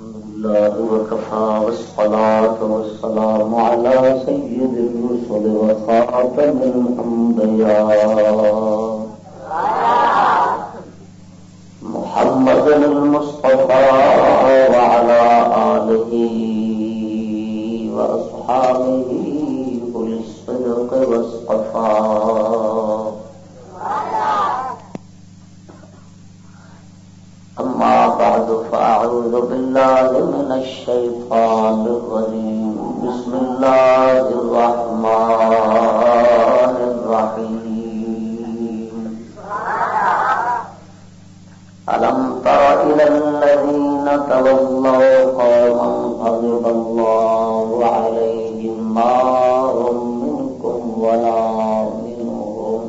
الله وكفى والصلاة والسلام على سيد الرسل وخاتم الأنبياء محمد المصطفى وعلى آله وأصحابه فأعوذ بالله من الشيطان الرجيم. بسم الله الرحمن الرحيم. ألم تر إلى الذين تولوا قوما غضب الله عليهم ما هم منكم ولا منهم.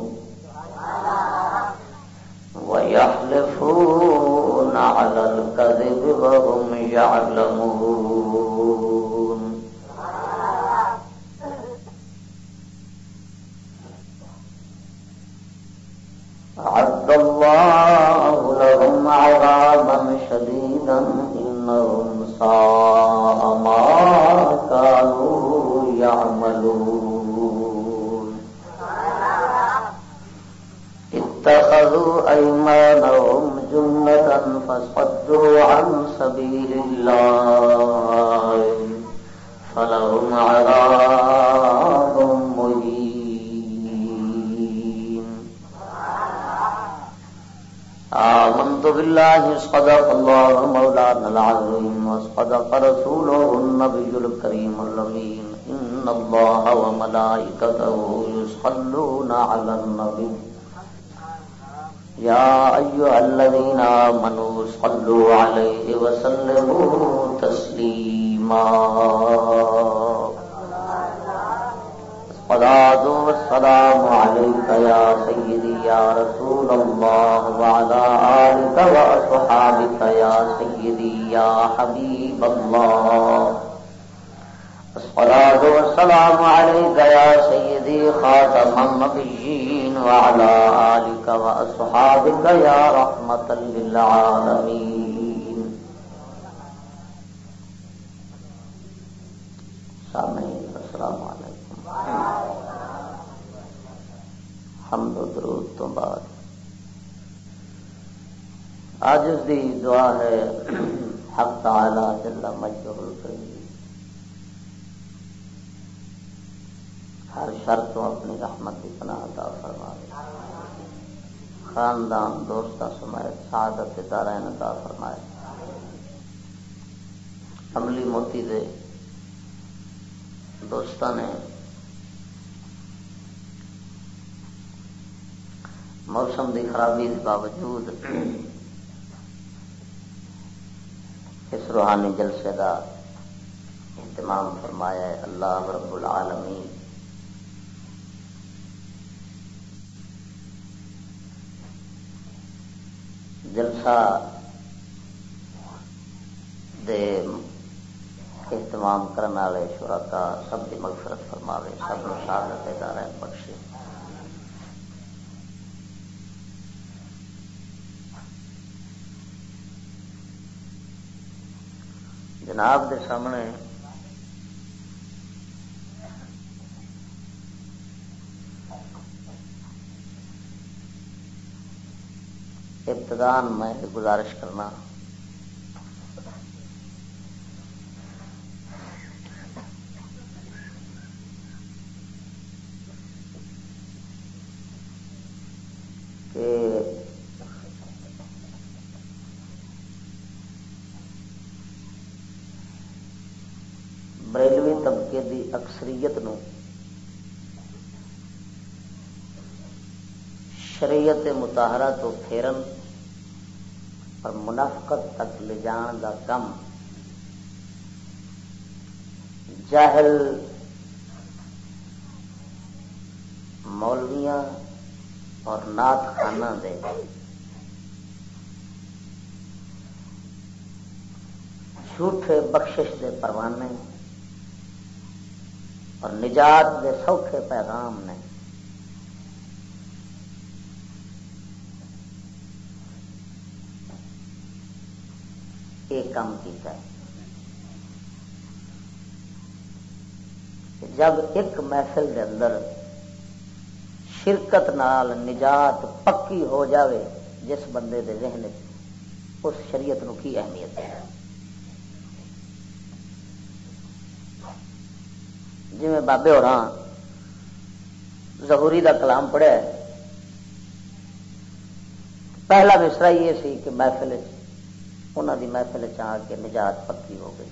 ويحلفون على الكذب وهم يعلمون. عد الله لهم عذابا شديدا إنهم ساء ما كانوا يعملون. اتخذوا أيمانهم جنة فصدوا عن سبيل الله. فلهم عذاب مهين. آمنت بالله، صدق الله مولانا العظيم، وصدق رسوله النبي الكريم الأمين. إن الله وملائكته يصلون على النبي. يا أيها الذين آمنوا صلوا عليه وسلموا تسليما. الصلاة والسلام عليك يا سيدي يا رسول الله وعلى آلك وأصحابك يا سيدي يا حبيب الله. الصلاة والسلام عليك يا سيدي خاتم النبيين وعلى آلك وأصحابك يا رحمة للعالمين۔ سامعين السلام عليكم حمد و درود تو بعد۔ عاجز دی دعا ہے، حق تعالی جل مجدہ الکریم ہر شرط تو اپنی رحمت کی پناہ عطا فرمائے خاندان دوست سمیت سعادت دارین عطا فرمائے۔ عملی موتی دے دوستاں نے موسم دی خرابی کے باوجود اس روحانی جلسے کا اہتمام فرمایا ہے، اللہ رب العالمین جلسہ دے اہتمام کرنے والے شرکا سب کی مغفرت فرماوے، سب شہادت ادارے بخشے۔ جناب دے سامنے ابتدان میں گزارش کرنا۔ کہ بریلوی طبقے دی اکثریت نو شریعت متحرہ تو پھیرن اور منافقت تک لے جان دا کم۔ جاہل مولویاں اور نات خانہ دے۔ جھوٹے بخشش دے پروانے اور نجات دے سوکھے پیغام نے۔ ਇਹ کام کیتا ہے جب ایک محفل دے اندر شرکت نال نجات پکی ہو جاوے، جس بندے دے ذہن اس شریعت نو کی اہمیت ہے؟ جی میں بابے ہو رہا ظہوری دا کلام پڑھا پہلا مصرا یہ سی کہ محفل انہوں دی محفل چاہ کے نجات پکی ہو گئی۔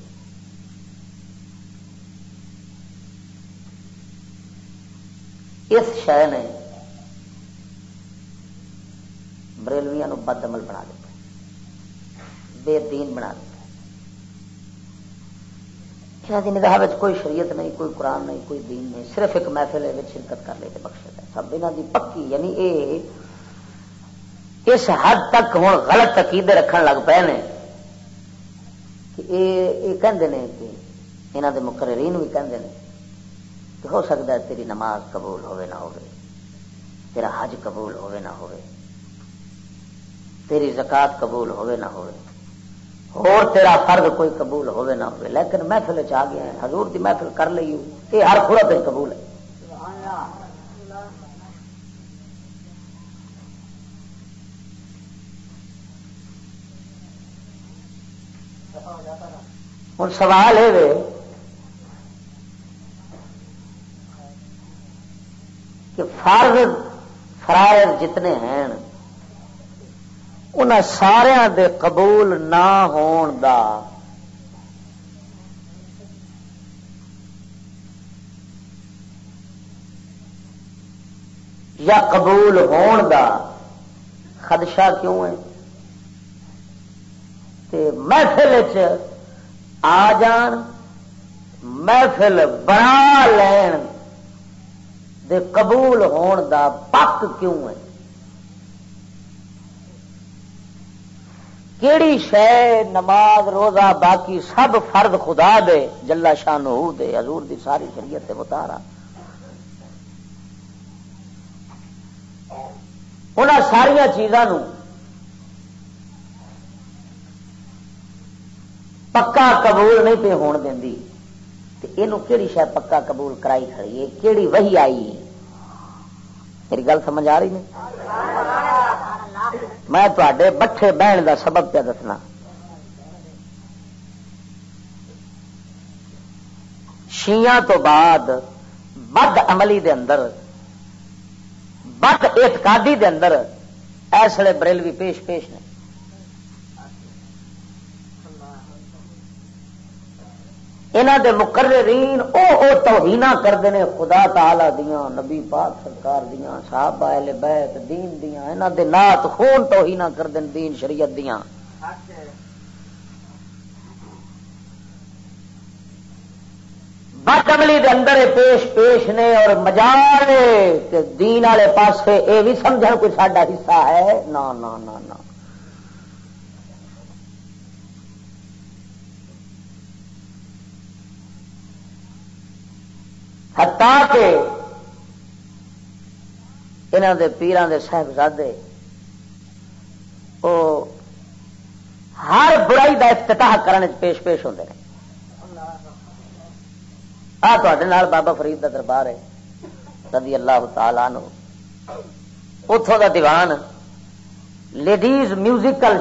اس شہ نے بریلویا بد عمل بنا دیتا بے دین بنا دیتا کی نگاہ کوئی شریعت نہیں، کوئی قرآن نہیں، کوئی دین نہیں، صرف ایک محفل شرکت کر لے بخش ہے سب یہاں کی پکی یعنی اے، اس حد تک ہوں غلط عقیدے رکھن لگ پے نے۔ کہ یہ کہتے ہیں کہ یہاں کے مقررین بھی کہتے ہیں کہ ہو سکتا ہے تیری نماز قبول ہوے نہ ہوے، تیرا حج قبول ہوے نہ ہوے، تیری زکات قبول ہوے نہ ہوے، اور تیرا فرد کوئی قبول ہوے نہ ہوے، لیکن محفل چ گیا ہے، حضور دی محفل کر لی یہ ہر خورت قبول ہے۔ ہوں۔ سوال ہے کہ فرض، فرائض جتنے ہیں ان سارا دے قبول نہ ہون دا یا قبول ہون دا خدشہ کیوں ہے؟ محفل آ جان، محفل بنا لین دے قبول ہون دا پک کیوں ہے؟ کیڑی شہ نماز روزہ باقی سب فرد خدا دے، جلا شان دے، حضور دی ساری شریعت متارا ان ساریا چیزوں پکا قبول نہیں پہ ہون دینی یہ کہڑی شاید پکا قبول کرائی کھڑی ہے؟ کہڑی وہی آئی؟ میری گل سمجھ آ رہی نہیں؟ میں تے بٹھے بہن دا سبب پہ دسنا۔ شیاں تو بعد بد عملی دے اندر، بد اعتقادی دے اندر ایسے بریلوی پیش پیش نے۔ یہاں دے مقررین او او توہینا کرتے ہیں خدا تعالی دیاں، نبی پاک سرکار دیاں صاحب اہل بیت، دین دیاں یہاں دے نات خون توہینا کرتے ہیں دین شریعت دیاں۔ بدملی دے اندر پیش پیش نے اور مجال دین والے پاس یہ بھی سمجھ کوئی ساڈا حصہ ہے۔ نہ نہ نہ ہتا کے یہاں دے پیران دے صاحبزادے، وہ ہر برائی کا افتتاح کرنے پیش پیش ہوتے ہیں آ تے بابا فرید کا دربار ہے رضی اللہ تعالی نو اتوں کا دیوان، لیڈیز میوزیکل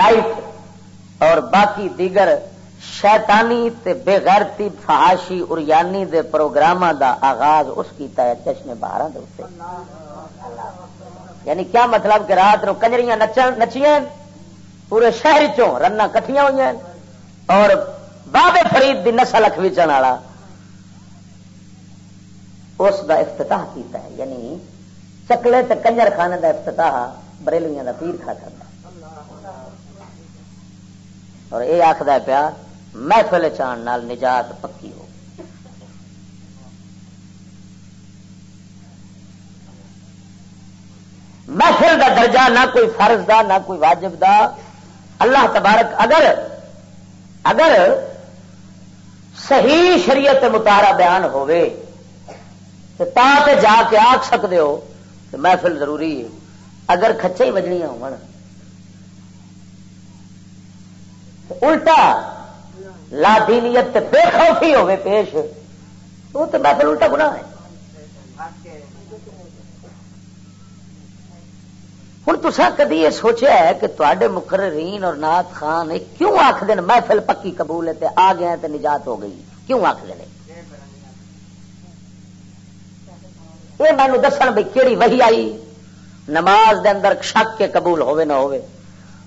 نائٹ اور باقی دیگر شیطانی تے بے غیرتی، فحاشی اریانی دے پروگرام دا آغاز اس کیتا ہے چشم بہار یعنی کیا مطلب کہ رات نو کنجریاں نچیاں؟ پورے شہر چوں رنا کٹیاں ہوئی ہیں؟ اور بابے فرید دی نسل اخویچن والا اس دا افتتاح کیتا ہے۔ یعنی چکلے تے کنجر خانے دا افتتاح بریلویاں دا پیر کھا کرتا اور یہ آخر پیا محفل چان نال نجات پکی ہو۔ محفل دا درجہ نہ کوئی فرض دا، نہ کوئی واجب دا۔ اللہ تبارک اگر اگر صحیح شریعت متارا بیان ہوئے، تو تا تے جا کے آخ سکتے ہو کہ محفل ضروری ہے۔ اگر کچے ہی وجنیا ہو الٹا لا دینیت بے خوفی ہوے پیش وہ تو محفل الٹا گنا ہے۔ ہوں تصا کدی یہ سوچا ہے کہ تے مقررین اور نات خان کیوں آخ دین محفل پکی قبول ہے آ گیا تو نجات ہو گئی؟ کیوں آخ یہ مینو دسن بھائی کہڑی وہی آئی؟ نماز دے اندر شک کے قبول ہوے نہ ہوے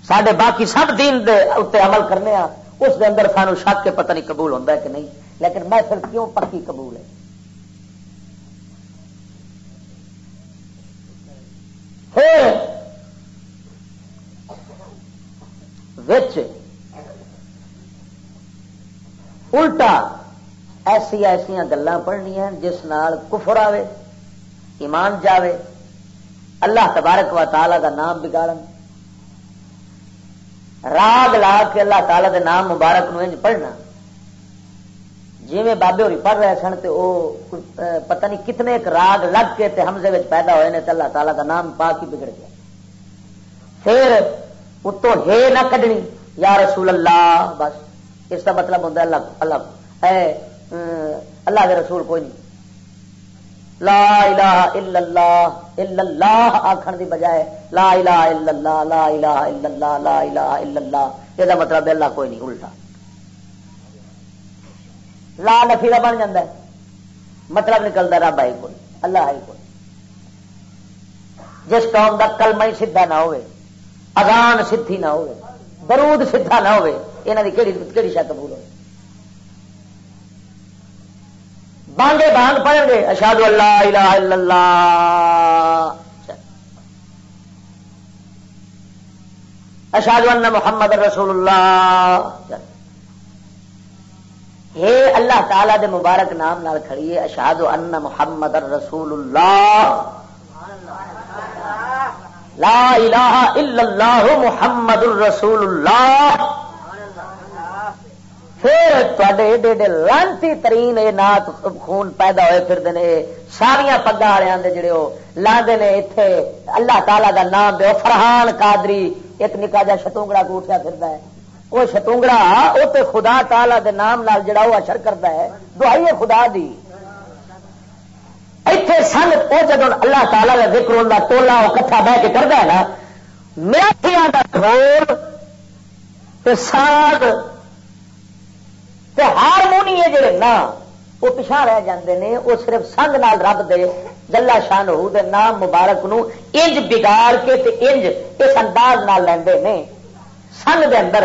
سڈے باقی سب دین دے اتنے عمل کرنے ہاں۔ اس دے اندر سانو شک کے پتہ نہیں قبول ہوتا ہے کہ نہیں۔ لیکن محفل کیوں پکی قبول ہے؟ الٹا ایسی ایسا گلان پڑھنیا جس نال کفر آوے، ایمان جاوے، اللہ تبارک و تعالی دا نام بگاڑ راگ لا کے اللہ تعالی دے نام مبارک نو پڑھنا۔ جی میں بابے ہوری پڑھ رہے سن تو وہ پتہ نہیں کتنے ایک راگ لگ کے تے حمزے وچ پیدا ہوئے نے تے اللہ تعالی دا نام پاک ہی بگڑ گیا۔ پھر اتو ہے نہ کڈنی، یا رسول اللہ، بس اس کا مطلب ہوتا ہے اللہ اللہ، اے اللہ کے رسول کوئی نہیں۔ لا الہ الا اللہ الا اللہ آخر دی بجائے لا الہ الا اللہ، لا الہ الا اللہ، لا الہ الا اللہ۔ یہ مطلب اللہ کوئی نہیں، الٹا۔ لا نفی کا بن جا مطلب نکلتا رب آئی کوئی، اللہ آئی کوئی۔ جس قوم کا کلمہ ہی سیدھا نہ ہوئے، اذان سدھی نہ ہوئے درود سیدھا نہ ہوئے یہاں کی کہڑی شا قبول ہو بانگے بانگ پڑھیں گے اشاد اللہ الہ الا اللہ۔ اشاد ان محمد رسول اللہ۔ ہے اللہ تعالی دے مبارک نام نال کھڑیے اشاد ان محمد رسول اللہ۔ لا الہ الا اللہ محمد الرسول اللہ۔ پھر تے ایڈے ایڈے لانتی ترین یہ نات خون پیدا ہوئے پھر ساریا پگا والے جڑے وہ لاندے نے اتے اللہ تعالی دا نام دے فرحان قادری ایک نکا جا شتونگڑا کو اٹھا پھر ہے وہ شتونگڑا وہ تو خدا تعالی دے نام نال جڑا وہ اشر کرتا ہے دعائی خدا دی ایتھے سن وہ جب اللہ تعالی کا ذکر ہوتا ٹولا وہ کٹھا بہ کے کرتا ہے نا میرا کا ڈھول ساگ تے ہارمونی جڑے نا، وہ پچھا رہ جاندے نے، وہ صرف سنگ نال رب دے، جلا شان ہو دے، نام مبارک نو انج بگاڑ کے تے انج اس انداز نال لیندے نے۔ سنگ دے اندر،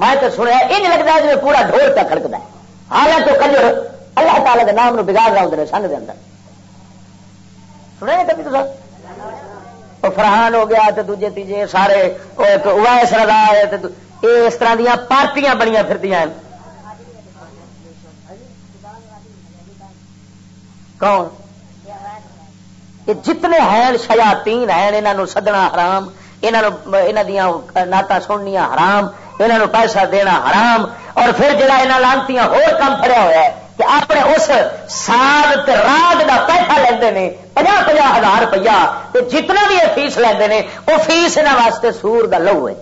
میں تو سنیا، انج لگتا ہے جی پورا ڈھول پہ کھڑکتا ہے۔ حالانکہ کلر اللہ تعالی دے نام نو بگاڑ رہا ہوں سنگ دے اندر۔ سنیا جی کبھی تو فرحان ہو گیا تو دوجے تیجے سارے ویس رضا ہے اس طرح دیا پارٹیاں بنیا پھرتی ہیں۔ کون؟ یہ جتنے ہیں شیاتین ہیں یہاں سدنا حرام یہاں دیا نعت سننیا حرام یہاں پیسہ دینا حرام، اور پھر جڑا یہاں لانتی ہو کام فریا ہوا ہے کہ اپنے اس سال راگ کا پیسہ لیندے نے پناہ پناہ ہزار روپیہ جتنا بھی یہ فیس لیندے نے وہ فیس یہاں واسطے سور کا لو ہے۔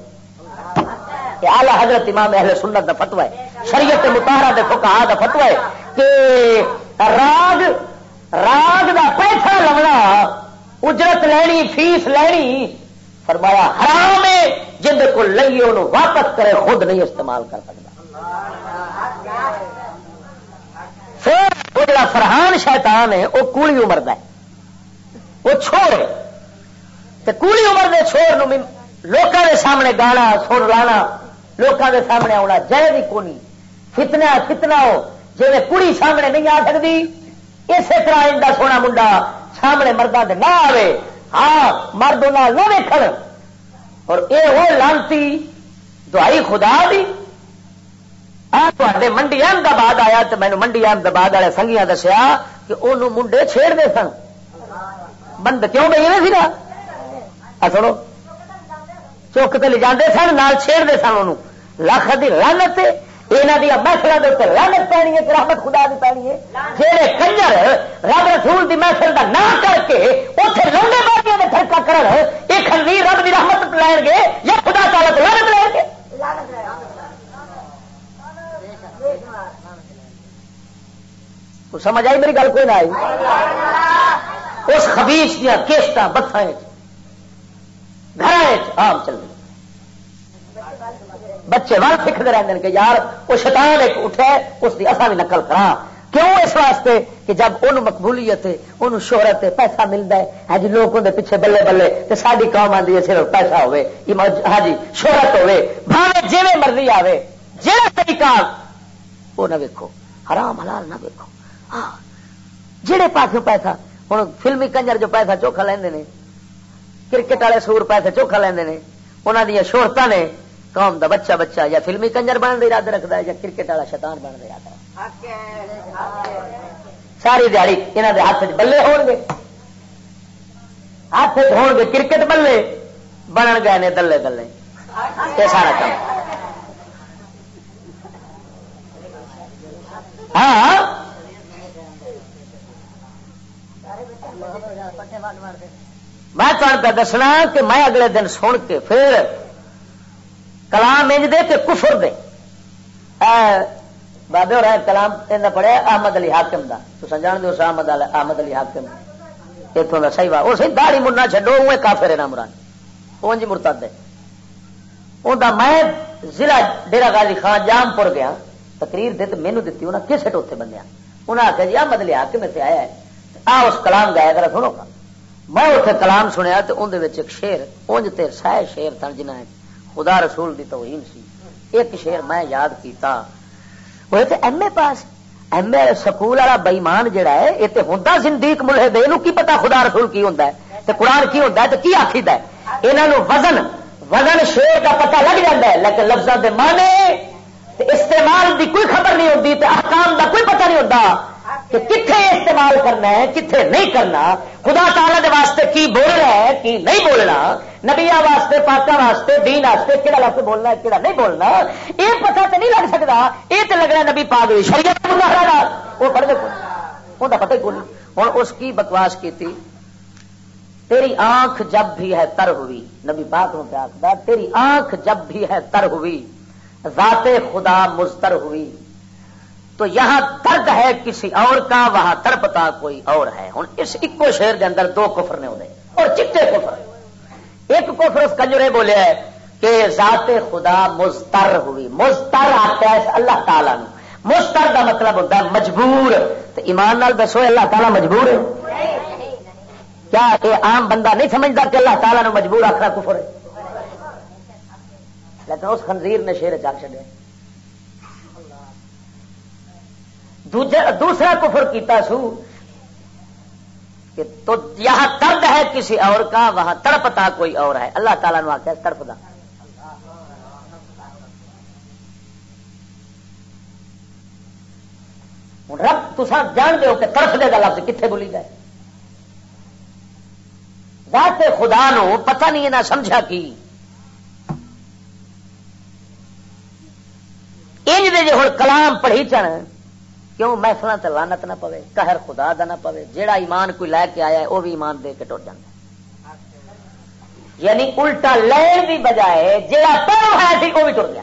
آلہ حضرت امام اہل سنت کا فتوا ہے، شریعت متارا کے فکا کا فتوا ہے کہ راگ راگ دا پیسہ لونا اجرت لینی، فیس لینی، فرمایا حرام ہے، جن کو لئیے انہوں واپس کرے، خود نہیں استعمال کر سکتا۔ پھر وہ جڑا فرحان شیطان ہے، وہ کولی عمر دا ہے۔ وہ چھوڑ۔ کولی عمر دے چھوڑ نو لوکاں دے سامنے گانا سن لانا۔ لوکاں دے سامنے آنا جائے بھی کونی۔ فتنا فتنا ہو جی کڑی سامنے نہیں آ سکتی۔ اسی طرح ان کا سونا منڈا سامنے مردہ دے نہ آئے ہاں مرد نہ ویک اور یہ وہ لانتی، دعائی خدا دی۔ تے منڈی احمدآباد آیا تو مینو منڈی احمدآباد والے سنگیاں دسیا کہ وہ منڈے چھیڑتے سن۔ بند کیوں بھائی نہیں سا سنو۔ چوک تے لے جاندے سن، نال چھیڑتے سن انہوں لکھ دی لانت یہاں دیا محفلوں کے اتنے لانت پینی ہے رحمت خدا کی پینی ہے جہے کنجر رب رسول کی محفل کا نہ کر کے اتنے لوگے باقی میں فرقہ کر یہ خنویر رب کی رحمت لین گے یا خدا تعالیٰ کو لانت لین گے سمجھ آئی میری گل کوئی نہ آئی اس خبیس دیا کیسٹ بتان گھر آم چل بچے وال سیکھتے رہتے ہیں کہ یار وہ شیطان ایک اٹھا اس کی اصا بھی نقل کرا کیوں اس واسطے کہ جب ان مقبولیت، ان شہرت پیسہ ملتا ہے ہاں جی لوگ اندر پیچھے بلے بلے تو ساری قوم آتی ہے، صرف پیسہ ہوے ہاں جی شہرت ہوے بھاوے جی مرضی آئے جہاں طریقہ وہ نہ ویکو حرام حلال نہ ویکو ہاں جہے پاس پیسہ ہوں فلمی کنجر جو پیسہ چوکھا لیندے نے، کرکٹ والے سور پیسے چوکھا لیندے نے انہوں دیا شہرت نے قوم دا بچہ بچہ یا فلمی کنجر بننے ارادے رکھتا ہے یا کرکٹ والا شیطان بننے ارادہ ساری دیہی یہاں کے ہاتھ بلے ہو گے۔ ہاتھ ہو گے کرکٹ بلے بن گئے نے دلے دلے۔ یہ سارا کام۔ ہاں۔ میں تمہیں دسنا کہ میں اگلے دن سن کے پھر کلام انج دے کہ کفر دے۔ بابے اور کلام پڑھیا احمد علی حاکم دا۔ تو جان دو احمد احمد علی حاکم؟ اتوں کا صحیح وا وہ صحیح داڑی مرنا چڈو وہ کافر نہ مران اونج مرتد ہے انہیں میں ضلع ڈیرا غازی خان جام پور گیا، تقریر دے تو مینو دیتی انہیں کسٹ اتنے بندیا انہیں آخیا جی احمد علی حاکم اتنے آیا ہے۔ آ اس کلام گایا کر سنو۔ میں اتنے کلام سنیا تو اندر ایک شیر اونج تے سہ شیر تن جنہ خدا رسول دی توہین سی۔ ایک شیر میں یاد کیتا۔ وہ تے M A pass, M A school والا بئیمان جڑا ہے، یہ تو ہوں زندیق ملے دے کی پتا خدا رسول کی ہوتا ہے؟ تے قرآن کی ہوتا ہے تو کی آخی ہے؟ یہاں وزن وزن شیر کا پتا لگ جاتا ہے، لیکن لفظوں کے مانے استعمال دی کوئی خبر نہیں ہوتی احکام دا کوئی پتہ نہیں ہوتا کہ کتنے استعمال کرنا ہے کتنے نہیں کرنا؟ خدا تعالی دے واسطے کی بولنا ہے، کی نہیں بولنا؟ نبیا واسطے پاکا واسطے، دین واسطے کہڑا لفظ بولنا ہے کہڑا نہیں بولنا؟ یہ پتا تو نہیں لگ سکتا یہ تو لگ رہا نبی پاک شریعت وہ پڑھ دے وہ پتہ ہی بولی ہوں اس کی بکواس کی تھی تیری آنکھ جب بھی ہے تر ہوئی۔ نبی پاک نو کیا تیری آنکھ جب بھی ہے تر ہوئی، ذات خدا مستر ہوئی۔ تو یہاں درد ہے کسی اور کا، وہاں تڑپتا کوئی اور ہے۔ ہوں اس اکو شہر کے اندر دو کفر نے ہونے، اور چٹے کفر۔ ایک کفر اس کنجرے بولے ہے کہ ذات خدا مستر ہوئی مستر آتا ہے اللہ تعالیٰ نو۔ مستر کا مطلب ہوتا ہے مجبور۔ تو ایمان نال دسو، اللہ تعالیٰ مجبور ہے؟ کیا یہ عام بندہ نہیں سمجھتا کہ اللہ تعالیٰ نو مجبور آخر کفر ہے؟ لیکن اس خنزیر نے شیر چک چڑیا دوسرا کفر کیتا سو کہ تو یہاں درد ہے کسی اور کا، وہاں تڑپتا کوئی اور ہے۔ اللہ تعالیٰ نے آخیا تڑپ دا۔ رب تسا جان دو کہ تڑپ دے گا لفظ کتنے بولی جائے۔ ذات خدا نو پتہ نہیں نہ سمجھا کی۔ انج دے جی ہوں کلام پڑھی چڑھ کیوں محفل سے لانت نہ پوے قہر خدا دا نہ پوے جیڑا ایمان کوئی لے کے آیا ہے وہ بھی ایمان دے کے ٹوٹ جاتا یعنی الٹا لین بھی بجائے جیڑا پڑھو ہے سی وہ بھی ٹر گیا۔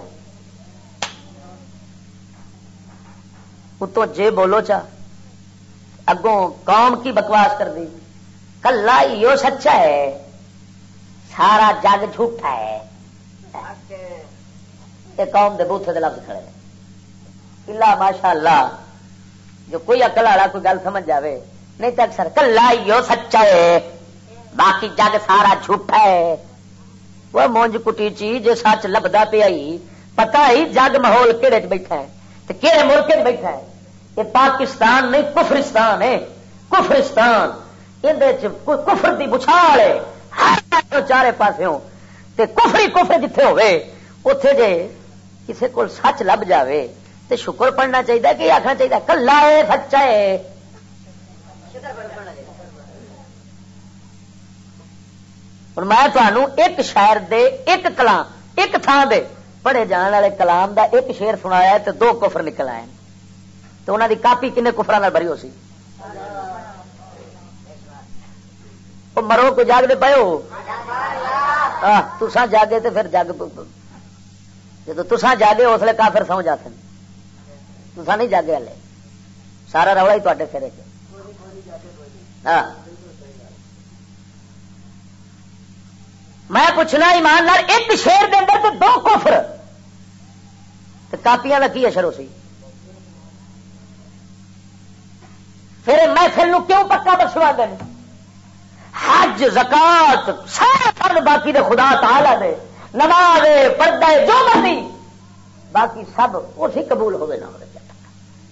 اتوں جے بولو چا اگوں قوم کی بکواس کر دی کلا یہ سچا ہے سارا جگ جھوٹا ہے۔ یہ قوم دے بوتھے دے لفظ کھڑے اللہ ماشاء اللہ جو کوئی اکل والا کوئی گل سمجھ جائے نہیں تو اکثر کلا ہی سچا ہے، باقی جگ سارا جھوٹا ہے۔ وہ مونج کٹی چی جو سچ لبدا پیا پتا ہی جگ ماحول کہڑے چ بیٹھا ہے تو کہڑے ملک چ بیٹھا ہے۔ یہ پاکستان نہیں، کفرستان ہے۔ کفرستان یہ کفر دی بچھال ہے۔ ہر چارے پاس کفری کفر جتھے ہوئے اتے جے کسی کو سچ لب جاوے تو شکر پڑھنا چاہیے کہ آخنا چاہیے کلا ہے، سچا ہے۔ میں تمہوں ایک شہر دے، ایک کلام، ایک تھان دے۔ پڑھے جان والے کلام دا ایک شیر سنایا تو دو کفر نکل آئے تو انہوں دی کاپی کنے کفر بری ہو سی مرو کو جاگ دے پے ہو۔ تسا جاگے تو پھر جگ جب تسا جاگے، اس لیے کافر سمجھ آتے تسا نہیں جاگے والے سارا رولا ہی تے سر ہاں میں پوچھنا ایماندار ایک شیر دے اندر تو دو کفر کاپیاں کا کی اثر ہو سی پھر محفل کیوں پکا بخشوا دیں حج زکات سارا باقی دے خدا تعالی دے نماز پردہ جو مرضی باقی سب اسی قبول ہوئے نہ ہوئے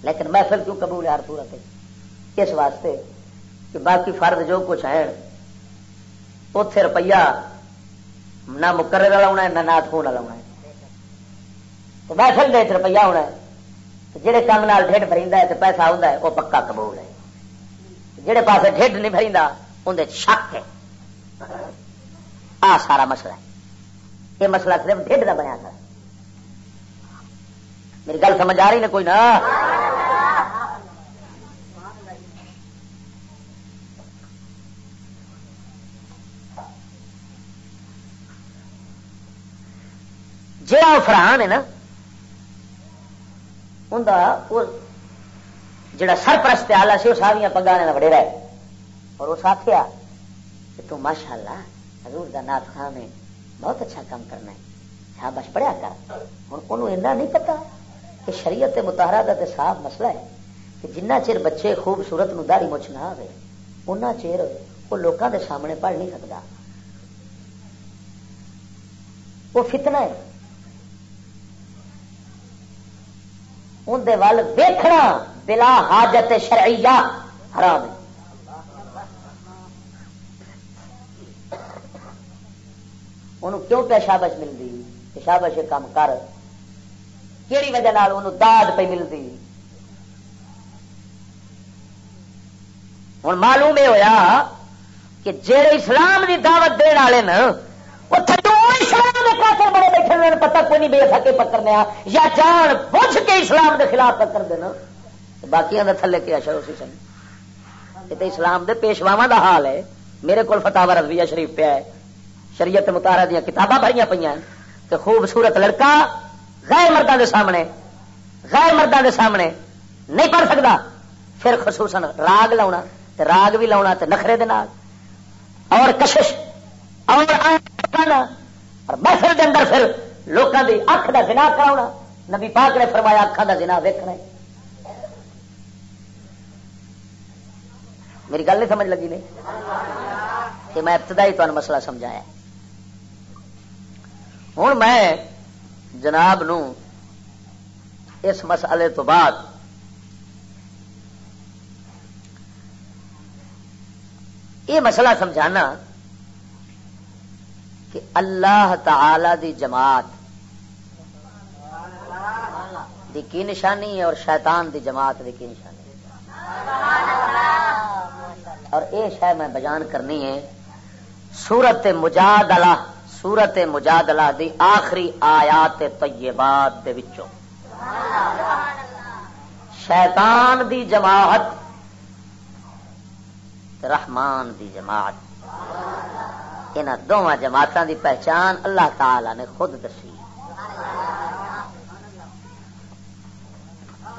لیکن محفل کیوں قبول ہے صورت اس واسطے کہ باقی فرد جو کچھ ہے اتے روپیہ نہ مقرر والا ہونا ہے، نہ نات خون والا ہونا ہے۔ تو محفل دے روپیہ ہونا ہے۔ جہے کام نال ڈھڈ فریدا ہے تو پیسہ آتا ہے وہ پکا قبول ہے۔ جہے پاس ڈھڈ نہیں فریدا اندر شک ہے۔ آ سارا مسئلہ ہے۔ یہ مسئلہ صرف ڈھڈ کا بنیا تھا میری گل سمجھ آ رہی نا کوئی نہ جا فرحان ہے نا اندر جڑا سرپرست آلہ سی، وہ ساریا پگانے کا وڈیرا ہے۔ اور اس آخیا کہ تو ماشاء اللہ حضور دا نات خان ہے بہت اچھا کام کرنا ہے۔ شابش پڑھیا کر۔ ہوں انہوں ایسا نہیں پتا کہ شریعت متحرہ کا تو صاف مسئلہ ہے کہ جنہ چر بچے خوبصورت نو داری مچھ نہ آئے ان چیر وہ لوگوں کے سامنے پڑھ نہیں سکتا وہ فتنہ ہے۔ اندر ول ویکھنا، بلا حاجت شرعیہ، حرام ہے۔ انہوں کیوں پیشابش ملتی پیشابش کام کر۔ کہڑی وجہ انہوں داد پہ ملتی ہوں معلوم یہ ہوا کہ جہے اسلام کی دعوت دن والے نا وہ تھڈو اسلام بڑے بیٹھے پتا کوئی نہیں بے سکے پکڑنے یا جان بوجھ کے اسلام کے خلاف پکڑ دینا باقی تھلے کیا شروع سی سن۔ یہ تو اسلام دے پیشواوا دا حال ہے۔ میرے کو فتح رضویہ شریف پیا ہے۔ شریعت متارا دیا کتاباں بھری پہ کہ خوبصورت لڑکا غیر مردوں دے سامنے، غیر مردوں دے سامنے نہیں پڑھ سکتا پھر خصوصاً راگ لاؤنا راگ بھی لاؤنا نخرے دے نال۔ اور کشش، اور محفل کے اندر پھر لوگوں کی اکھ کا جنا کرا نبی پاک نے فرمایا اکھان کا جنا ویکنا میری گل نہیں سمجھ لگی نہیں کہ میں ابتدائی تمہیں مسئلہ سمجھایا۔ ہوں میں جناب نو اس مسئلے تو بعد یہ مسئلہ سمجھانا کہ اللہ تعالی دی جماعت دی کی نشانی ہے اور شیطان دی جماعت دی کی نشانی ہے؟ اور یہ شہ میں بیان کرنی ہے، سورت مجادلہ سورت مجادلہ دی آخری آیات طیبات دے وچوں۔ شیطان دی جماعت، رحمان دی جماعت۔ ان دونوں جماعتوں دی پہچان اللہ تعالی نے خود دسی۔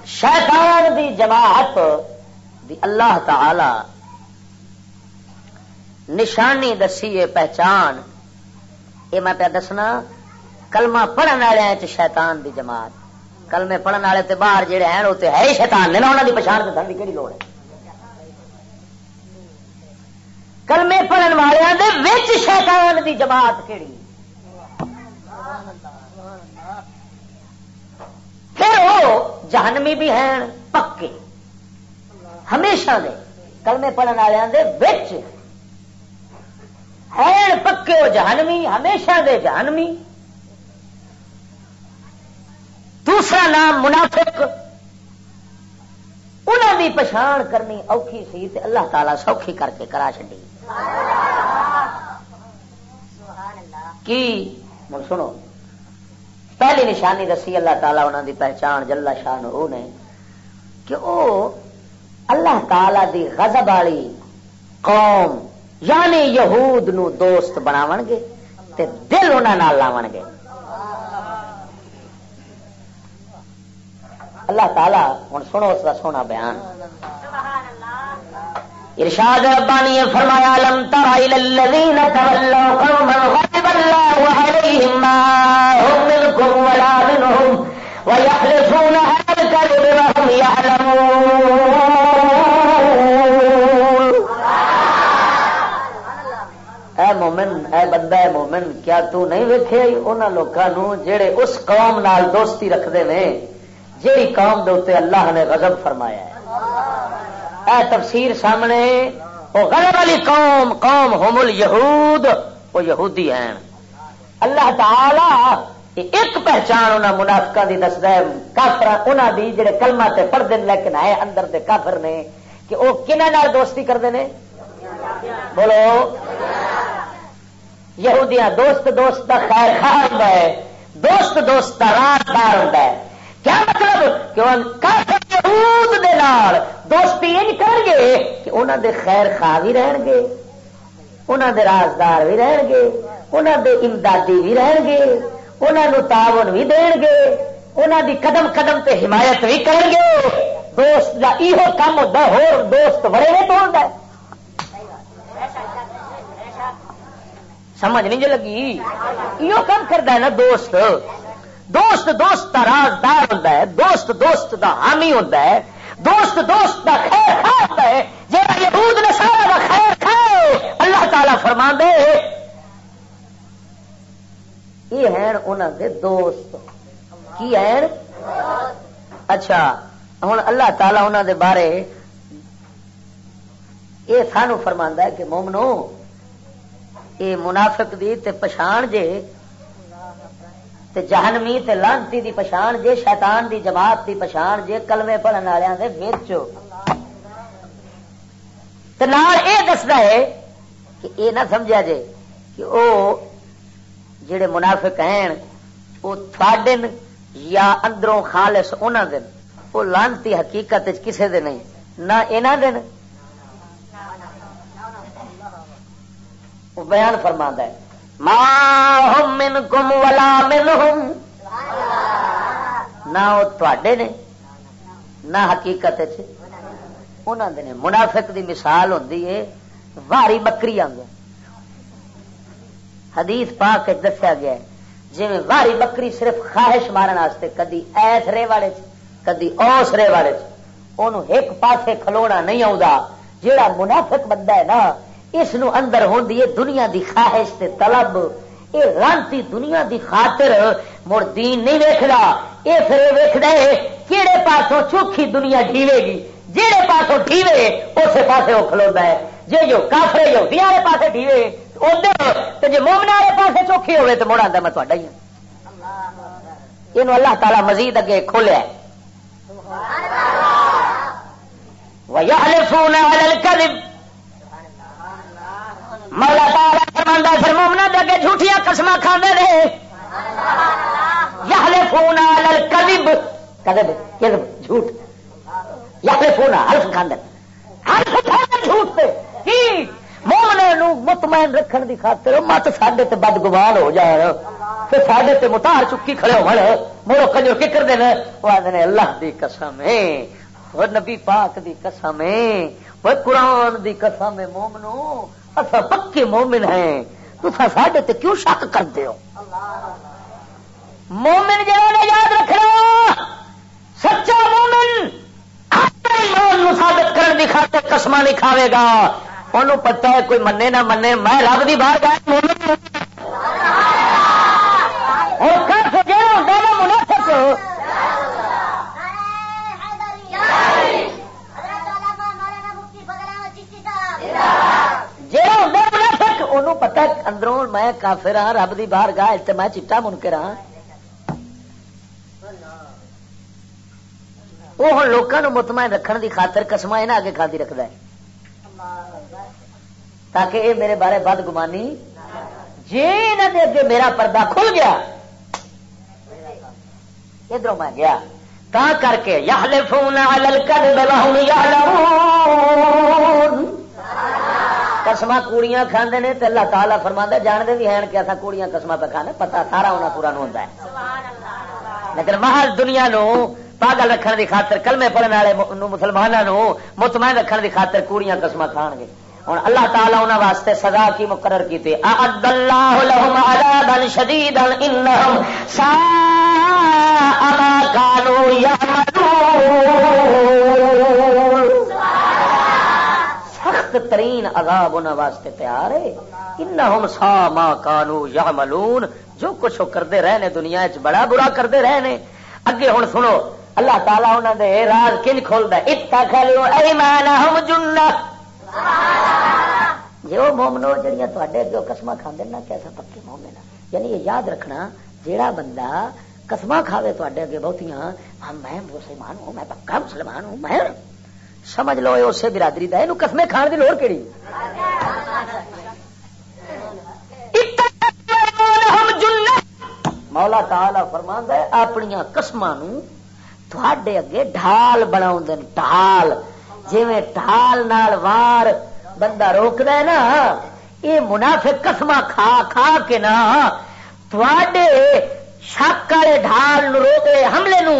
شیطان دی جماعت دی اللہ تعالی نشانی دسی ہے پہچان۔ یہ میں پہ دسنا، کلمہ پڑھنے والے شیطان دی جماعت۔ کلمے پڑھنے والے باہر جہے ہیں، وہ تو ہے شیطان نے نا انہوں کی پچھان کی کہڑی لوڑ ہے؟ کلمے پڑھن والوں شیطان دی جماعت کہڑی پھر وہ جہنمی بھی ہیں پکے، ہمیشہ دے کلمے پڑھن والوں ہیں پکے وہ جہنمی، ہمیشہ دے جہنمی۔ دوسرا نام منافق دی پچھان کرنی اوکھی سی تے اللہ تعالی سوکھی کر کے کرا چی کی؟ سنو، پہلی نشانی دسی اللہ تعالیٰ انہوں دی پہچان جلا شان وہ نے، کہ او اللہ تعالی دی غضب والی قوم یعنی یہود نو دوست بناو گے تے دل انہوں لاو گے۔ اللہ تعالی ہوں سنو اس کا سونا بیان۔ ارشاد ربانی فرمایا، لم تر الى الذين تولوا قوما غضب الله عليهم ما هم منكم ولا منهم ويحلفون على الكذب وهم يعلمون اے مومن، اے بندہ، اے مومن، کیا تو نہیں ویکھے؟ انہاں لوکاں نو جڑے اس قوم نال دوستی رکھدے نے جیڑی قوم دے اوتے اللہ نے غضب فرمایا ہے۔ اے تفسیر سامنے، وہ غضب والی قوم قوم ہم الیہود، وہ یہودی ہیں۔ اللہ تعالی ایک پہچان انہاں منافقاں دی دسدا ہے کافر انہاں دی جڑے کلمہ تے پڑھ دین لیکن ہے اندر دے کافر نے، کہ وہ کنہ نال دوستی کردے نے؟ بولو۔ یہودیاں دوست دوست کا خیر خواہ ہوتا ہے، دوست دوست کا رازدار ہوتا ہے۔ کیا مطلب کہ یہود دے نال دوستی یہ کر گے کہ انہوں دے خیر خواہ بھی رہن گے انہوں دے رازدار بھی رہن گے انہوں دے امدادی بھی رہن گے انہوں تعاون بھی دین گے انہوں دی قدم قدم تے حمایت بھی کریں گے۔ دوست کا یہ کام ہوتا ہو دوست بڑے نہیں توڑتا ہے؟ سمجھ نہیں جو لگی۔ یہ کام کرتا ہے نا دوست۔ دوست دوست کا رازدار ہوتا ہے، دوست دوست کا حامی ہوتا ہے، دوست دوست کا خیر خواہ ہوتا ہے جہاں یہود نے سارا کا خیر کھائے، اللہ تعالی فرما دے یہ ہیں انہوں دے دوست۔ کی ہیں؟ اچھا ہوں اللہ تعالی انہوں دے بارے یہ سانو فرما ہے کہ مومنو، یہ منافق دی تے پچھان جے تے جہنمی تے لانتی دی پچھان جے شیطان دی جماعت دی پچھان جے کلمے پڑھن والوں دے وچ. تے نال اے دسدا ہے کہ اے نہ سمجھا جے کہ او جڑے منافق ہیں وہ تھوڑے یا اندروں خالص انہاں دے وہ لانتی حقیقت کسے دے نہیں نہ انہاں دے بیان فرما ہے۔ ماں من کم ولا من ہوں نہ وہ نے، نہ حقیقت نے منافق دی مثال ہوتی ہے واری بکری آ حدیث پا کے دسیا گیا ہے جی واری بکری صرف خواہش مارن واسطے، کدی ایس رے والے کدی اوس رے والے ایک پاسے کھلونا نہیں آتا جہا منافق بندہ ہے نا اس نو اندر ہوندی ہے دنیا دی خواہش تے طلب۔ اے رانتی دنیا دی خاطر مڑ دین نہیں ویکھدا۔ اے پھر ویکھدا ہے کیڑے پاسوں چوکھی دنیا ڈھیوے گی؟ جہے پاسوں ڈھیوے اسے پاسے وہ کھلوندا ہے۔ جے جو کافرے جو والے پاسے ڈھیوے ادھر تے جے مومن والے پاسے چوکھی ہوے تے مڑ آندا میں تہاڈا ہی ہوں یہ اللہ تعالی مزید اگے کھولیا ہے۔ وَيَحْلِفُونَ عَلَى الْكَذِبِ۔ مولا پالا فرماندا پھر مومنا دے اگے جھوٹیاں قسم کھاندے رہے یحلفون علی الکذب۔ کذب کذب، جھوٹ۔ یحلفون حلف کھاندے۔ حلف کھاندے جھوٹ تے۔ کی؟ مومنے نو مطمئن رکھن دی خاطر مت ساڈے تے بدگمان ہو جائے پھر ساڈے تے متار چکی کھڑے ہون۔ مڑو کنجو کی کر دین او آندے اللہ دی قسم ہے۔ اور نبی پاک دی قسم ہے۔ وہ قرآن دی قسم ہے مومنو اصا پکے مومن ہیں تو ساڈے تے کیوں شک کرتے ہو؟ مومن جہاں نے یاد رکھنا، سچا مومن ایمان ثابت کرنے کی خاطر قسم نہیں کھاوے گا۔ انہوں پتا ہے کوئی منے نہ منے، میں رب کی بار گیا مومن اور کر جہاں ہوتا نا منافق پتا اندروں میں کافر ہاں رب کی باہر گاہ تو میں چیٹا منکر ہاں۔ وہ ہوں لوگوں مطمئن رکھنے کی خاطر قسم یہاں آگے کھاتی رکھتا ہے۔ تاکہ یہ میرے بارے بد گمانی جی انہوں اگے میرا پردہ کھل گیا۔ ادھر میں گیا۔ تا کر کے یا فون یا قسم کوڑیاں کھانے نے تو اللہ تعالیٰ فرما جانتے بھی ہیں کہ اصا کوڑیاں قسم پہ کھانے پتا سارا ہونا پورا ہوتا ہے۔ لیکن محل دنیا نو پاگل رکھنے کی خاطر، کلمے پڑھنے والے مسلمانوں مطمئن رکھنے کی خاطر کوڑیاں قسم کھان گے۔ ہوں اللہ تعالیٰ انہوں واسطے سزا کی مقرر کی تھی اللہ لهم عذابا شديدا انهم ساء ما كانوا يعملون. سخت ترین عذاب انہوں واسطے تیار ہے۔ انہم سا ما کانو یعملون۔ جو کچھ وہ کرتے رہے دنیا چ بڑا برا کرتے رہے اگے ہوں سنو، اللہ تعالیٰ انہوں نے راز کن کھولتا اتخذوا ایمانہم جنہ۔ جی وہ مومنو جہیا تے اگے قسم کھانے نا کیسا پکے مومن۔ یعنی یہ یاد رکھنا، جیڑا بندہ قسم کھاوے تے اگے بہتیاں ہاں میں مسلمان ہوں، میں پکا مسلمان ہوں، میں سمجھ لو یہ اسے برادری کا یہ قسمے کھان کی لوڑ کہڑی مولا تالا فرما ہے اپنی قسم تھے اگے ڈھال بنا ڈھال۔ جی ڈھال وار بندہ روکد نا یہ منافق قسم کھا کھا کے نا تھوڑے شک والے ڈھال روک حملے نو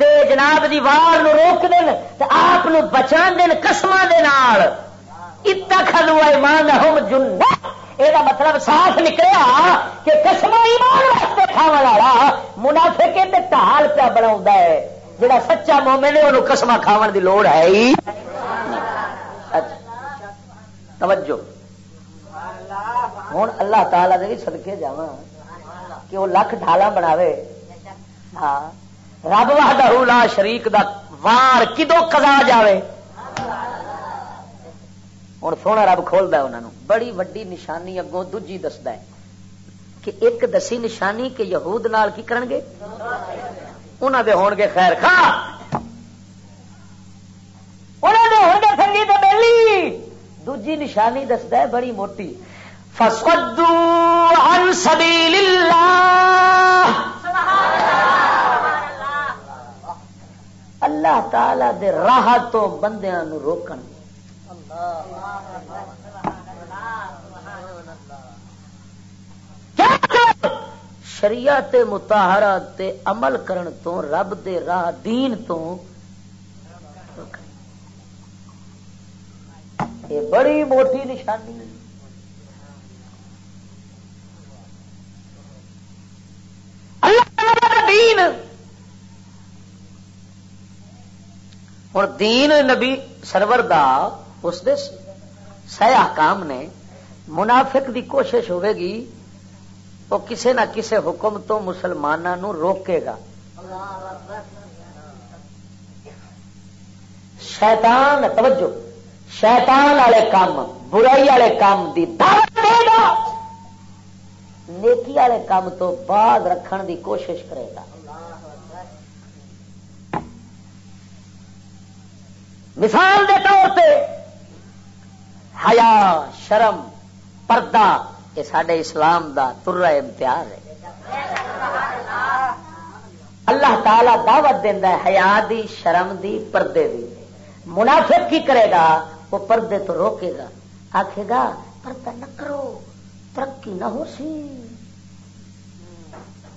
تے جناب دی وار نو روک دین تے آپ نو بچان دین قسم دے نال۔ اتخذوا ایمانہم جنہ یہ مطلب صاف نکلیا کہ قسم ایمان واسطے کھاون والا منافق تے ڈھال پہ بناوندا ہے۔ جڑا سچا مومن ہے انہوں قسم کھاون دی لوڑ ہے ہی۔ اچھا۔ توجہ۔ ہوں اللہ تعالی دے بھی سدکے جا کہ وہ لکھ ڈھالا بناوے۔ ہاں۔ رب وحدہ لا شریک دا وار کدو کزا جاوے؟ ہوں سونا رب کھولتا انہوں بڑی وڈی نشانی اگوں دجی دستا ہے کہ ایک دسی نشانی کہ یہود نال کی کرن گے؟ انہوں دے ہون گے خیر خا انہوں دے ہون گے سنگی تو بیلی۔ دوجی نشانی دستا ہے بڑی موٹی۔ فسدو عن سبیل اللہ اللہ تعالی دے راہ تو بندیاں نو روکن۔ شریعت متحرہ تے عمل کرن تو رب دے راہ دین تو یہ بڑی موٹی نشانی۔ دین ہوں دین نبی سرور دا اس دے سیا کام نے منافق دی کوشش ہوے گی، وہ کسے نہ کسے حکم تو مسلمانوں روکے گا۔ شیطان، توجہ، شیطان والے کام، برائی والے کام دی دعوت دے گا۔ نیکی والے کام تو بعد رکھن دی کوشش کرے گا۔ مثال دے طور پہ حیا، شرم، پردہ، یہ سڈے اسلام دا ترا امتیاز ہے۔ اللہ تعالی دعوت دینا حیا دی، شرم دی، پردے دی۔ منافق کی کرے گا، وہ پردے تو روکے گا۔ آخے گا، پردہ نہ کرو، ترقی نہ ہو سی۔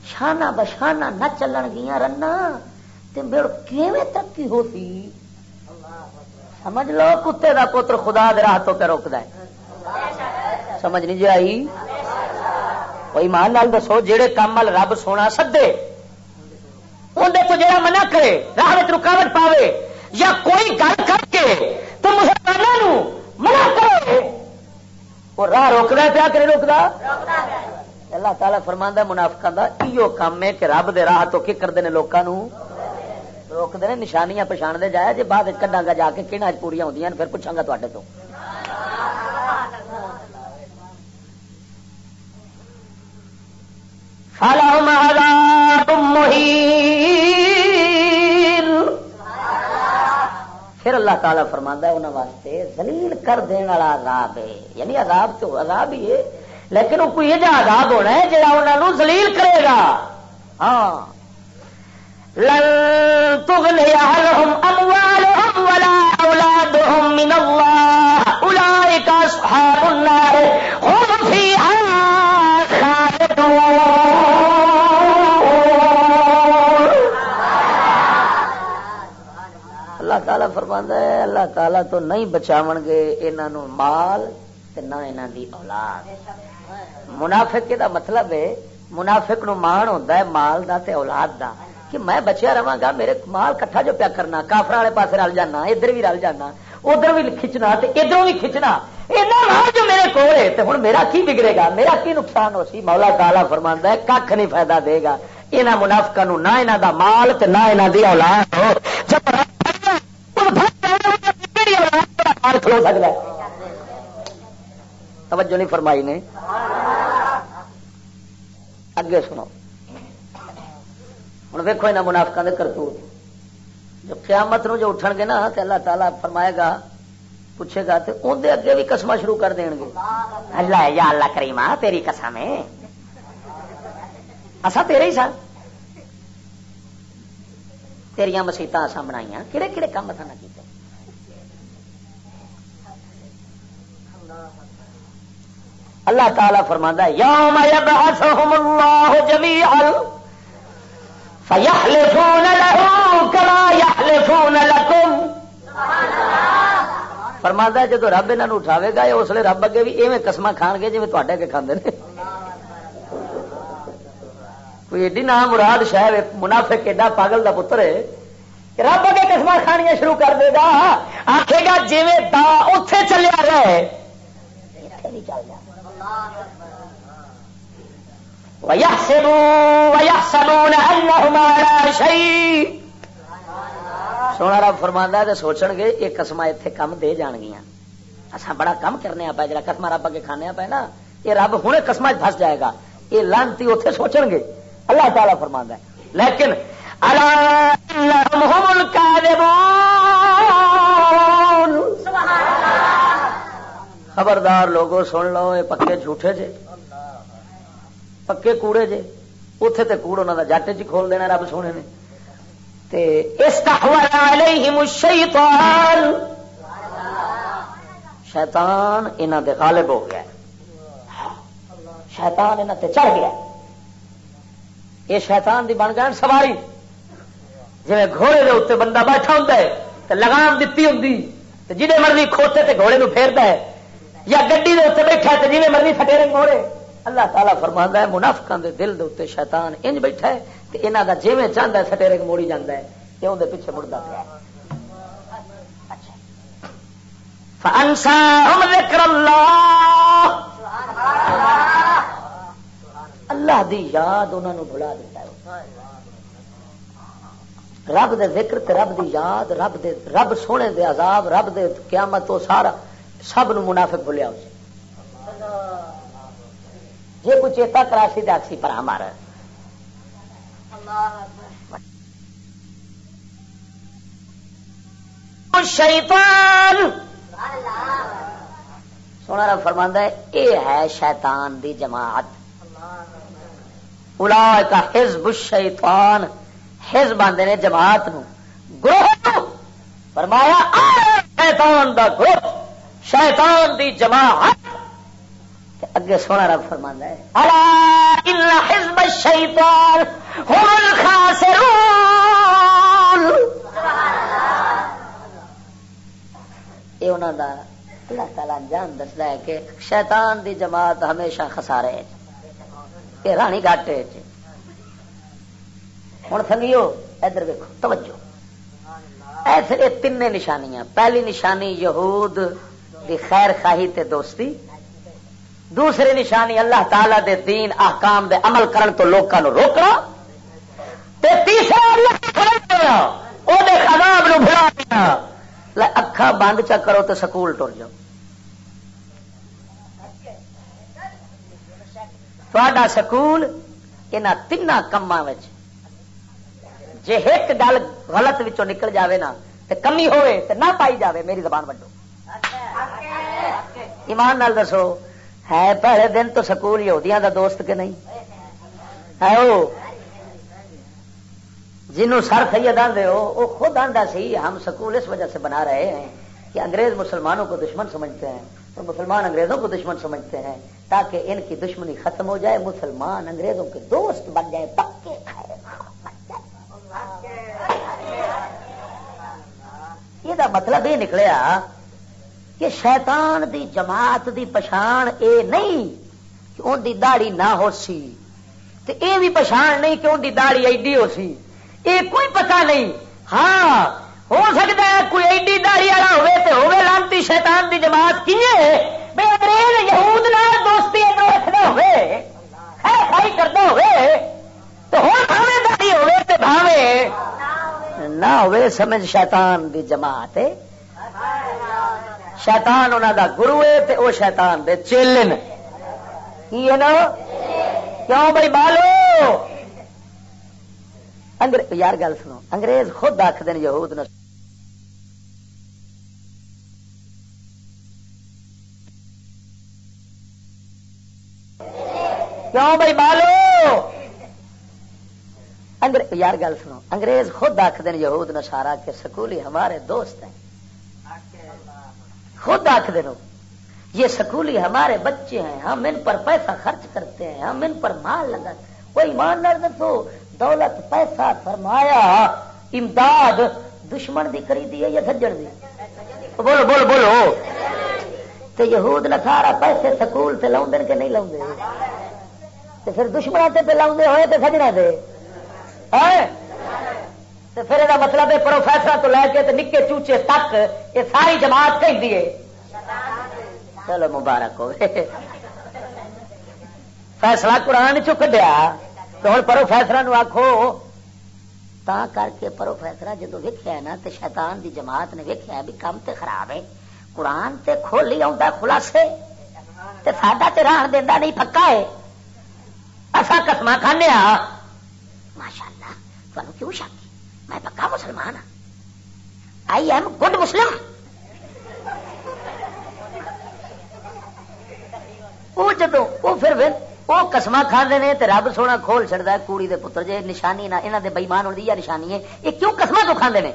شانہ بشانہ نہ چلن گیا رنا تے میرے کیویں ترقی ہو سی؟ سمجھ لو، کتے دا پوتر خدا دے راہ تو پہ روکتا ہے سمجھ نہیں جی آئی؟ کوئی مان لال دسو جہے کام رب سونا سدے اندر تو جڑا منع کرے، راہ رکاوٹ پاوے۔ یا کوئی گل کر کے تو مسلمانوں منع کرے، وہ راہ روکنا پیا کہ نہیں روکتا اللہ تعالیٰ فرما منافقہ کا ایو کام ہے کہ رب دے راہ تو کی کرتے ہیں لوگوں روکتے ہیں نشانیاں پچھاڑ دے جائے جی بعد کڈا گا جا کے کہنا پوریا ہوتی پھر پوچھا گا تے تو پھر اللہ تعالیٰ فرما انہوں واسطے زلیل کر دین والا عذاب ہے یعنی عذاب تو عذاب ہی ہے لیکن وہ کوئی یہ عذاب ہونا ہے جہاں انہوں زلیل کرے گا ہاں لن تغني عنهم أموالهم ولا أولادهم من الله. أولئك أصحاب النار. هم فيها خالدون. اللہ تعالیٰ فرما ہے، اللہ تعالیٰ تو نہیں بچاو گے انہوں مال نہ انہوں دی اولاد. منافق دا مطلب ہے، منافق نو مان ہوتا ہے، مال دا تے اولاد دا. کہ میں بچیا رہا گا، میرے مال کٹھا جو پیا کرنا کافر والے پاس رل جانا، ادھر بھی رل جانا، ادھر بھی کھچنا ادھر بھی کھچنا۔ جو میرے کو ہوں میرا کی بگڑے گا؟ میرا کی نقصان ہو سی؟ مولا کالا فرما ہے کھ نہیں فائدہ دے گا۔ یہاں منافقا نہ یہاں دا مال نہ یہاں دی اولاد ہو۔ کھلو سکتا توجہ نہیں فرمائی نے؟ اگے سنو۔ ہوں۔ ویکو یہاں منافقا کے کرتوت۔ جو قیامت نو جو اٹھن گے نا تو اللہ تعالیٰ فرمائے گا، پوچھے گا تو اندر اگے بھی قسم شروع کر دیں گے۔ اللہ، یا اللہ کریما تیری قسم ہے۔ اصا تیرے ہی سا تیریا مسیت اصا بنائی کہڑے کہڑے کام اتنا نہ کیتے۔ اللہ تعالی فرما یوم یبعثهم اللہ جميعا فیحلفون له كما يحلفون لكم فرما جب رب انہوں اٹھاوے گا اس لیے رب اگے بھی ایویں قسم کھان گے جی تے کے کھانے کوئی ایڈی نام مراد شہر منافق ایڈا پاگل دا پتر ہے کہ رب اگے قسم کھانیا شروع کر دے گا۔ آخے گا جی دا اتے چلیا رہے سونا رب فرما تو سوچ گے یہ قسم اتنے کم دے جان گیا اصا بڑا کم کرنے پا جا قسم رب اگے کھانے پہ نا، یہ رب ہوں قسم پس جائے گا۔ یہ لانتی اتے سوچن گے۔ اللہ تعالیٰ فرما ہے۔ لیکن خبردار لوگو، سن لو، یہ پکے جھوٹے جے۔ پکے کوڑے جے اتے تو کوڑ انہوں کا جٹ چ کھول دینا رب سونے نے شیطان انہوں دے غالب ہو گیا شیطان انہوں تے چڑھ گیا یہ شیطان دی بن گئے سواری جی گھوڑے دے اتنے بندہ بیٹھا ہوں تو لگام دیتی ہوں جی مرضی کھوتے تے گھوڑے نو پھیرتا ہے یا گڈی دے اتنے بیٹھا تو جی مرضی فٹیرے گھوڑے اللہ تعالیٰ فرما ہے منافقان دے دل دے اتنے شیطان انج بیٹھا ہے کہ یہاں کا جیویں چاہتا ہے، سٹیرے موڑی جانا ہے کہ اندر پیچھے مڑتا پیا اچھا۔ اللہ دی یاد انہوں بلا دیتا ہے۔ رب دے ذکر تے رب دی یاد، رب دے، رب سونے دے عذاب، رب دے قیامت تو سارا سب نو منافق بھولیا اسے جی کوئی چیتا کراسی داخسی پر ہمارا۔ شیطان۔ سونا رب فرماندہ ہے اے ہے شیطان دی جماعت۔ الا کا حزب الشیطان۔ حزب آدھے نے جماعت نو۔ گروہ۔ فرمایا شیطان دا گروہ شیطان دی جماعت۔ اگے سونا رب فرما ہے۔ حزب الشیطان هم الخاسرون۔ یہ انہوں دا اللہ تعالی انجام دستا ہے کہ شیطان دی جماعت ہمیشہ خسارے یہ رانی گاٹے ہوں تھنگیو ادھر ویکو توجہ۔ ایسے تین نشانیاں۔ پہلی نشانی یہود دی خیر خواہی تے دوستی۔ دوسری نشانی اللہ تعالی دے دین، احکام دے عمل کرن تو لوگوں روکنا۔ تے تیسرا اللہ دینا او دے خراب نو بلا دینا۔ اکھا بند چا کرو تو سکول ٹر جاؤ۔ تا سکول ان تین کما جی ایک گل غلط نکل جاوے نا تو کمی ہوئے تو نہ پائی جاوے، میری زبان وڈو۔ ایمان نال دسو ہے پہلے دن تو سکول یہودیاں دا دوست کے نہیں؟ ہے وہ جنہوں سر سید آدھے ہو، وہ خود آندا سی، ہم سکول اس وجہ سے بنا رہے ہیں کہ انگریز مسلمانوں کو دشمن سمجھتے ہیں اور مسلمان انگریزوں کو دشمن سمجھتے ہیں تاکہ ان کی دشمنی ختم ہو جائے، مسلمان انگریزوں کے دوست بن جائے پکے یہ مطلب یہ نکلیا۔ کہ شیطان دی جماعت دی پچھان اے نہیں کہ ان دی داڑی نہ ہو سی۔ تے اے بھی پچھان نہیں کہ ان دی داڑی ایڈی ہو سی۔ اے کوئی پتہ نہیں۔ ہاں ہو سکتا ہے کوئی ایڈی داڑی والا ہوئے تے ہوئے لانتی شیطان دی جماعت کی بے انگریز یہود نال دوستی اگر رکھنا ہوئے، خیر خائی کرتا ہوئے تو ہوں بھاوے داڑی ہوئے تے بھاوے۔ نہ ہوئے، سمجھ شیطان دی جماعت۔ ہے شیطان انہوں دا گرو ہے تے او شیطان دے چیلن۔ کی ہے نا؟ کیوں بھائی مالو یار گل سنو، انگریز خود آخ دین یہود نہ کیوں بھائی مالو یار گل سنو، انگریز خود آخ دین یہود نشارا کے سکولی ہمارے دوست ہیں۔ خود آخ دین یہ سکولی ہمارے بچے ہیں، ہم ان پر پیسہ خرچ کرتے ہیں، ہم ان پر مال لگا کوئی مان دسو دولت، پیسہ، فرمایا، امداد، دشمن دی خریدی ہے یا سجن دی؟ بولو بولو بولو۔ تو یہود نسارا پیسے سکول سے لاؤ کہ نہیں لاؤ تو پھر دشمنوں سے پہ لاؤ ہوئے تو سجنا دے۔ تو پھر یہ مطلب ہے پروفیسر تو لے کے نکے چوچے تک یہ ساری جماعت کہیں دیے چلو مبارک ہو۔ فیصلہ قرآن چکیا تو ہوں پروفیسر آخو تا کر کے پروفیسر جدو ویکیا نا تو شیطان دی جماعت نے ویکیا بھی کام تے خراب ہے۔ قرآن تے کھولی آ خلاصے۔ ساڈا تے ران دینا نہیں، پکا ہے۔ اصا کسما کھانے ہاں۔ ماشاء اللہ تمہیں کیوں شک میں پکا مسلمان ہوں آئی ایم گڈ مسلم۔ وہ جدو وہ پھر وہ کسما کھانے نے تے رب سونا کھول چڑتا ہے کوڑی دے پتر جی نشانی نہ یہاں دے بئیمان ہوتی ہے نشانی ہے۔ یہ کیوں کسما تو کھانے نے؟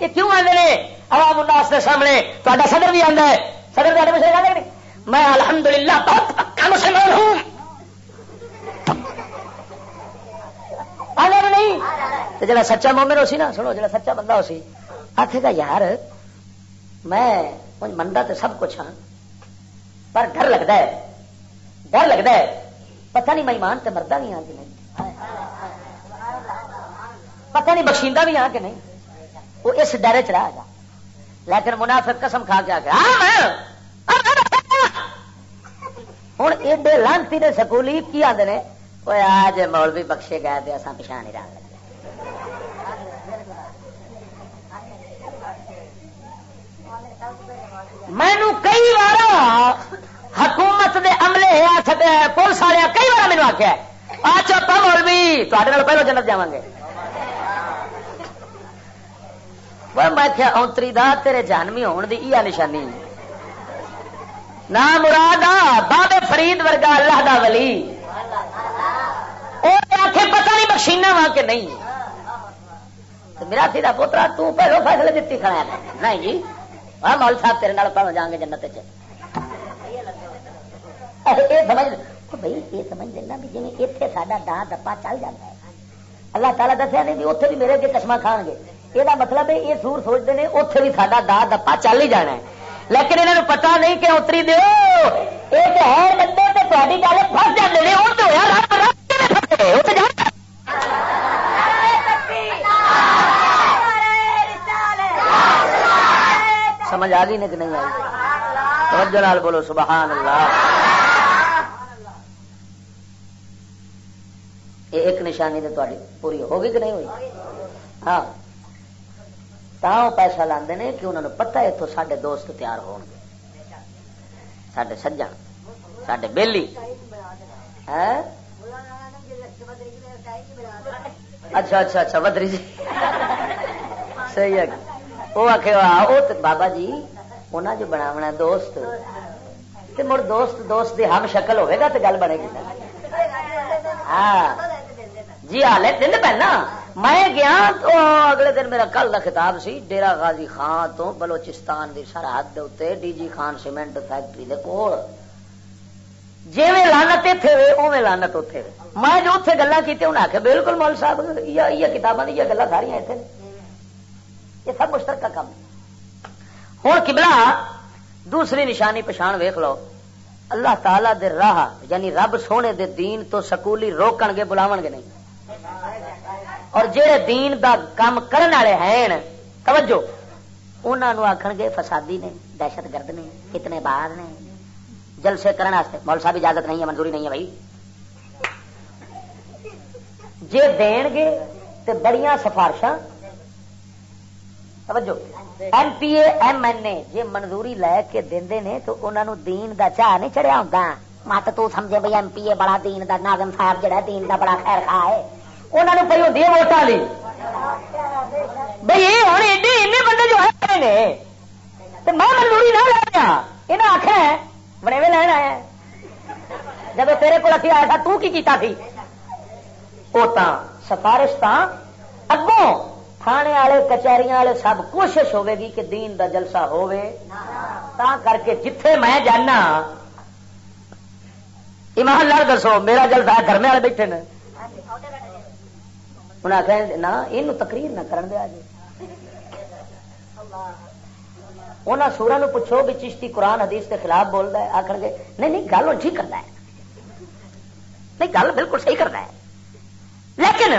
یہ کیوں آتے ہیں عوام الناس کے سامنے تا صدر بھی آتا ہے۔ صدر بھی آتے میں الحمدللہ بہت پکا مسلمان ہوں۔ نہیں جڑا سچا مومن ہو سی نا سنو جڑا سچا بندہ ہو سی آخے گا یار میں منتا تو سب کچھ ہاں پر ڈر لگتا ہے ڈر لگتا ہے پتہ نہیں مہمان تو مردہ بھی ہاں کہ نہیں پتہ نہیں بخشیندہ بھی ہاں کہ نہیں وہ اس ڈر چ رہا گا لیکن منافق قسم کھا کے آ گیا ہوں ایڈے لانتی نے سکولی کی آدھے وہ آج مولوی بخشے گئے تو اصا پچھا نہیں رہا مینو کئی بار حکومت دے عملے پولیس والے کئی بار مینو آخیا آ چوپا مولوی تے پہلو جنت جا گے میں کیا اونتری دا تیرے جانوی ہون دی یہ نشانی نہ مراد بابے فرید ورگا اللہ دا ولی آخ پتا نہیں بخشینا وا کہ نہیں میرا سیدھا پوترا، تو پہلو فیصلے دیتی کھڑا نہیں جی ہاں مول صاحب تیرے نال جان گے جنت بھائی، یہ سمجھ لینا بھی جی اتنے دپا چل جاتا ہے۔ اللہ تعالیٰ دسیا نہیں بھی اتنے بھی میرے اگے چشمہ کھان گے۔ یہ مطلب ہے، یہ سور سوچتے ہیں اتنے بھی سا دا دپا چل ہی جانا ہے۔ لیکن انہوں نے پتا نہیں کہ اتری دو یہ ہے بندے تو تاری گل فس جاتے ہیں وہ تو ہوا سمجھ آ گئی کہ نہیں آئی؟ توجہ بولو، سبحان اللہ۔ یہ ایک نشانی تو تاری پوری ہوگی کہ نہیں ہوئی؟ ہاں۔ پیسہ لاندے نے کہ انہوں نے پتا اتوں سڈے دوست تیار ہو سڈے سجن سڈے بہلی ہاں؟ اچھا اچھا اچھا بدری جی۔ صحیح ہے۔ وہ آخ بابا جی انہیں جو بنا دوست مڑ دوست دوست دی ہم شکل ہوئے گا تو گل بنے گی ہاں۔ جی ہال دن پہنا۔ میں گیا تو اگلے دن میرا کل کا خطاب سی ڈیرا غازی خان تو بلوچستان کی سرحد D G Khan cement factory کے کول۔ جی لانت اتنے ہوئے اوے لانت اتے وے۔ میں جو اتنے گلا کی انہیں آخیا بالکل مول صاحب یہ کتابیں یہ گلا ساری اتنے یہ سب مشترکہ کام ہوں کبلا دوسری نشانی پچھان ویخ لو۔ اللہ تعالی دے راہ یعنی رب سونے دے دین تو سکولی روکن گے بلاو گے نہیں۔ اور جہے دین دا کام کرنے والے ہیں، توجہ انہوں آخ گے فسادی نے، دہشت گرد نے کتنے باہر نے۔ جلسے کرنے مول صاحب اجازت نہیں ہے، منظوری نہیں ہے بھائی۔ جی دین گے تو بڑیاں سفارشاں۔ توجہ۔ M P A, M N A جی منظوری لے کے دے نے تو انہوں دین دا چاہ نہیں چڑھیا ہوتا مت تو سمجھے بھائی ایم پی اے بڑا دین دا، ناظم صاحب جڑا دین دا بڑا خیر خواہ ہے۔ انہوں نے پی ہوتی ہے ووٹان لی بھائی ہوں ایڈے بندے جو ہے میں منظوری نہ لے لیا یہ آخر ہے بڑے میں لینا ہے جب تیرے کو ابھی آیا تھا، تو کی کیتا تھی؟ وہ سفارش تا اگوں تھانے والے کچہری والے سب کوشش ہوے گی کہ دین دا جلسہ ہوے تا کر کے جتھے میں جانا، ایمان لال دسو، میرا جلسہ گھر میں والے بیٹھے نے۔ انہیں آخر نہ یہ تقریر نہ کرن دیا جی انہوں سورا نو پوچھو بھی چشتی قرآن حدیث کے خلاف بولتا ہے آخر گے، نہیں نہیں، گل ٹھیک کرتا ہے۔ نہیں، گل بالکل صحیح کرتا ہے۔ لیکن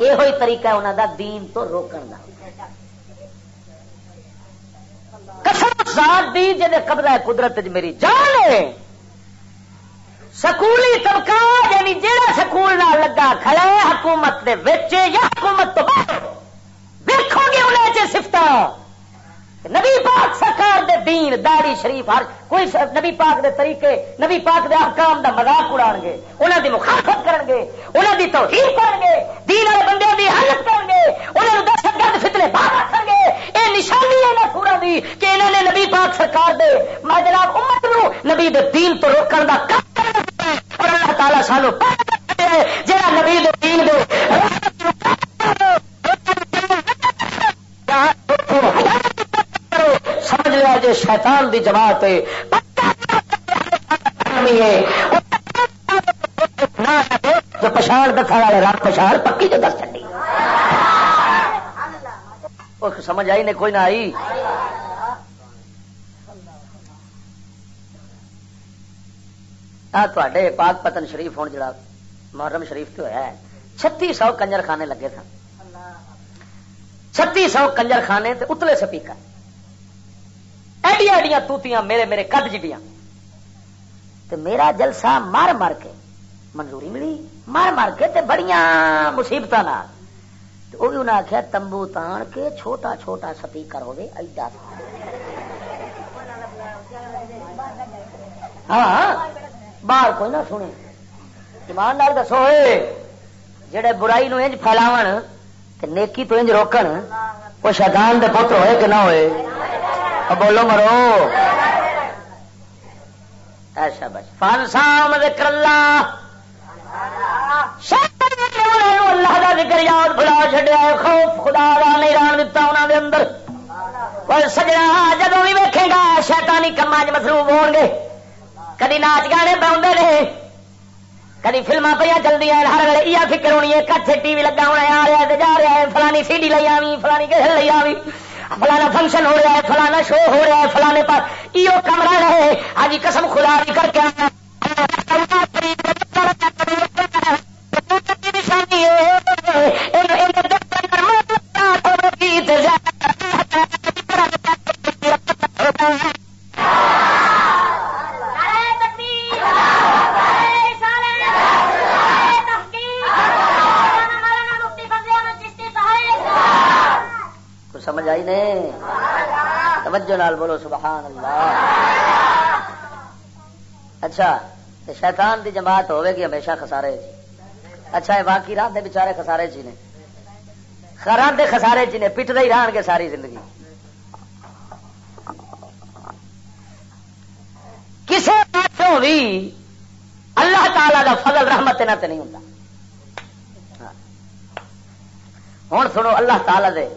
یہ طریقہ ہے انہوں دا دین تو روکن کا قسم ذات دی جی قبضہ ہے قدرت میری۔ جان ہے سکولی طبقہ یعنی جہاں سکول نہ لگا کھڑا ہے، حکومت دے وچے یا حکومت تو باہر۔ گے سفت نبی پاک سرکار دے دین داڑی شریف، ہر کوئی نبی پاک دے طریقے، نبی پاک دے احکام دا مذاق اڑا گے انہوں دی مخالفت کرن گے انہوں دی توہین کرن گے، دین والے بندے دی حالت کرن گے انہوں نے دہشت گرد فتنے باہر رکھن گے۔ اے نشانی ہے نا پورا دی کہ انہوں نے نبی پاک سرکار دے، میں جناب امت نو نبی دے دین تو روکن دا کام کرنا اور اللہ تعالیٰ سانو جہاں نبی دے دین دے سمجھ لیا جی شیطان دی جماعت جو پچھاڑ دکھا والے رات پچھاڑ پکی جو دس چنڈی۔ سمجھ آئی نے کوئی نہ آئی تے پاک پتن شریف ہوں جڑا، محرم شریف تو ہے چھتی سو کنجر خانے لگے سن چھتی سو کنجر خانے تے اتلے سپیکر۔ ایڈیا ایڈیا توتیاں میرے میرے کد جڈیاں۔ تے میرا جلسہ مار مار کے منظوری ملی۔ مار مار کے تے بڑیاں مصیبت وہ بھی انہیں آخیا تمبو تان کے چھوٹا چھوٹا سپیکر ہوگی ایڈا۔ ہاں باہر کوئی نہ سنے۔ ایماندار دسو جڑے برائی نو انج پھیلاو نیکی تو انج روکن، وہ شیطان دے پتر ہوئے کہ نہ ہوئے؟ بولو مرو۔ ایسا بس۔ فانسام ذکر اللہ۔ اللہ کا ذکر یاد بلا چڈیا خوف خدا کا نہیں ران دتا انہوں دے اندر۔ پر سجنا جدو بھی ویکھے گا، شیطانی کما چ مصروف ہو گے۔ کدی ناچ گانے پاؤں کدی فلما پہ چلتی ہیں، ہر ویل یہ فکر ہونی ہے، کچھ ٹی وی لگا ہونا آ رہا ہے، جا رہا ہے فلانی سی ڈی لے آئی فلانی کسی لے آئی فلانا فنکشن ہو رہا ہے فلانا شو ہو رہا ہے فلانے پر یہ کمرہ رہے۔ آج قسم خدا بھی کر کے نشانی سمجھ بولو، سبحان اللہ۔ اچھا شیطان دی جماعت ہوے گی ہمیشہ خسارے جی اچھا یہ باقی رات دے بچارے خسارے چی نے۔ رات دے خسارے چی نے پٹتے ہی رہن گے ساری زندگی۔ کسی پاسوں بھی اللہ تعالی دا فضل رحمت نہ تے نہیں ہوتا ہوں سنو، اللہ تعالی دے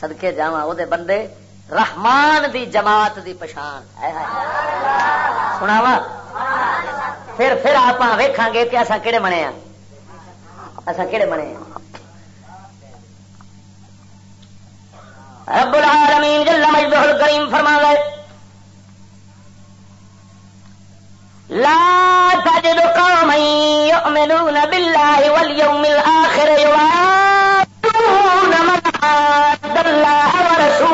سدکے جا بندے رحمان دی جماعت دی پچھان سناوا پھر پھر آپ ویکھاں گے کہ اصا کہڑے بنے ہاں اصا کہڑے بنے ہاں کریم فرما لے لا تجد قوما يؤمنون بالله واليوم الآخر يوافون من عاد الله ورسوله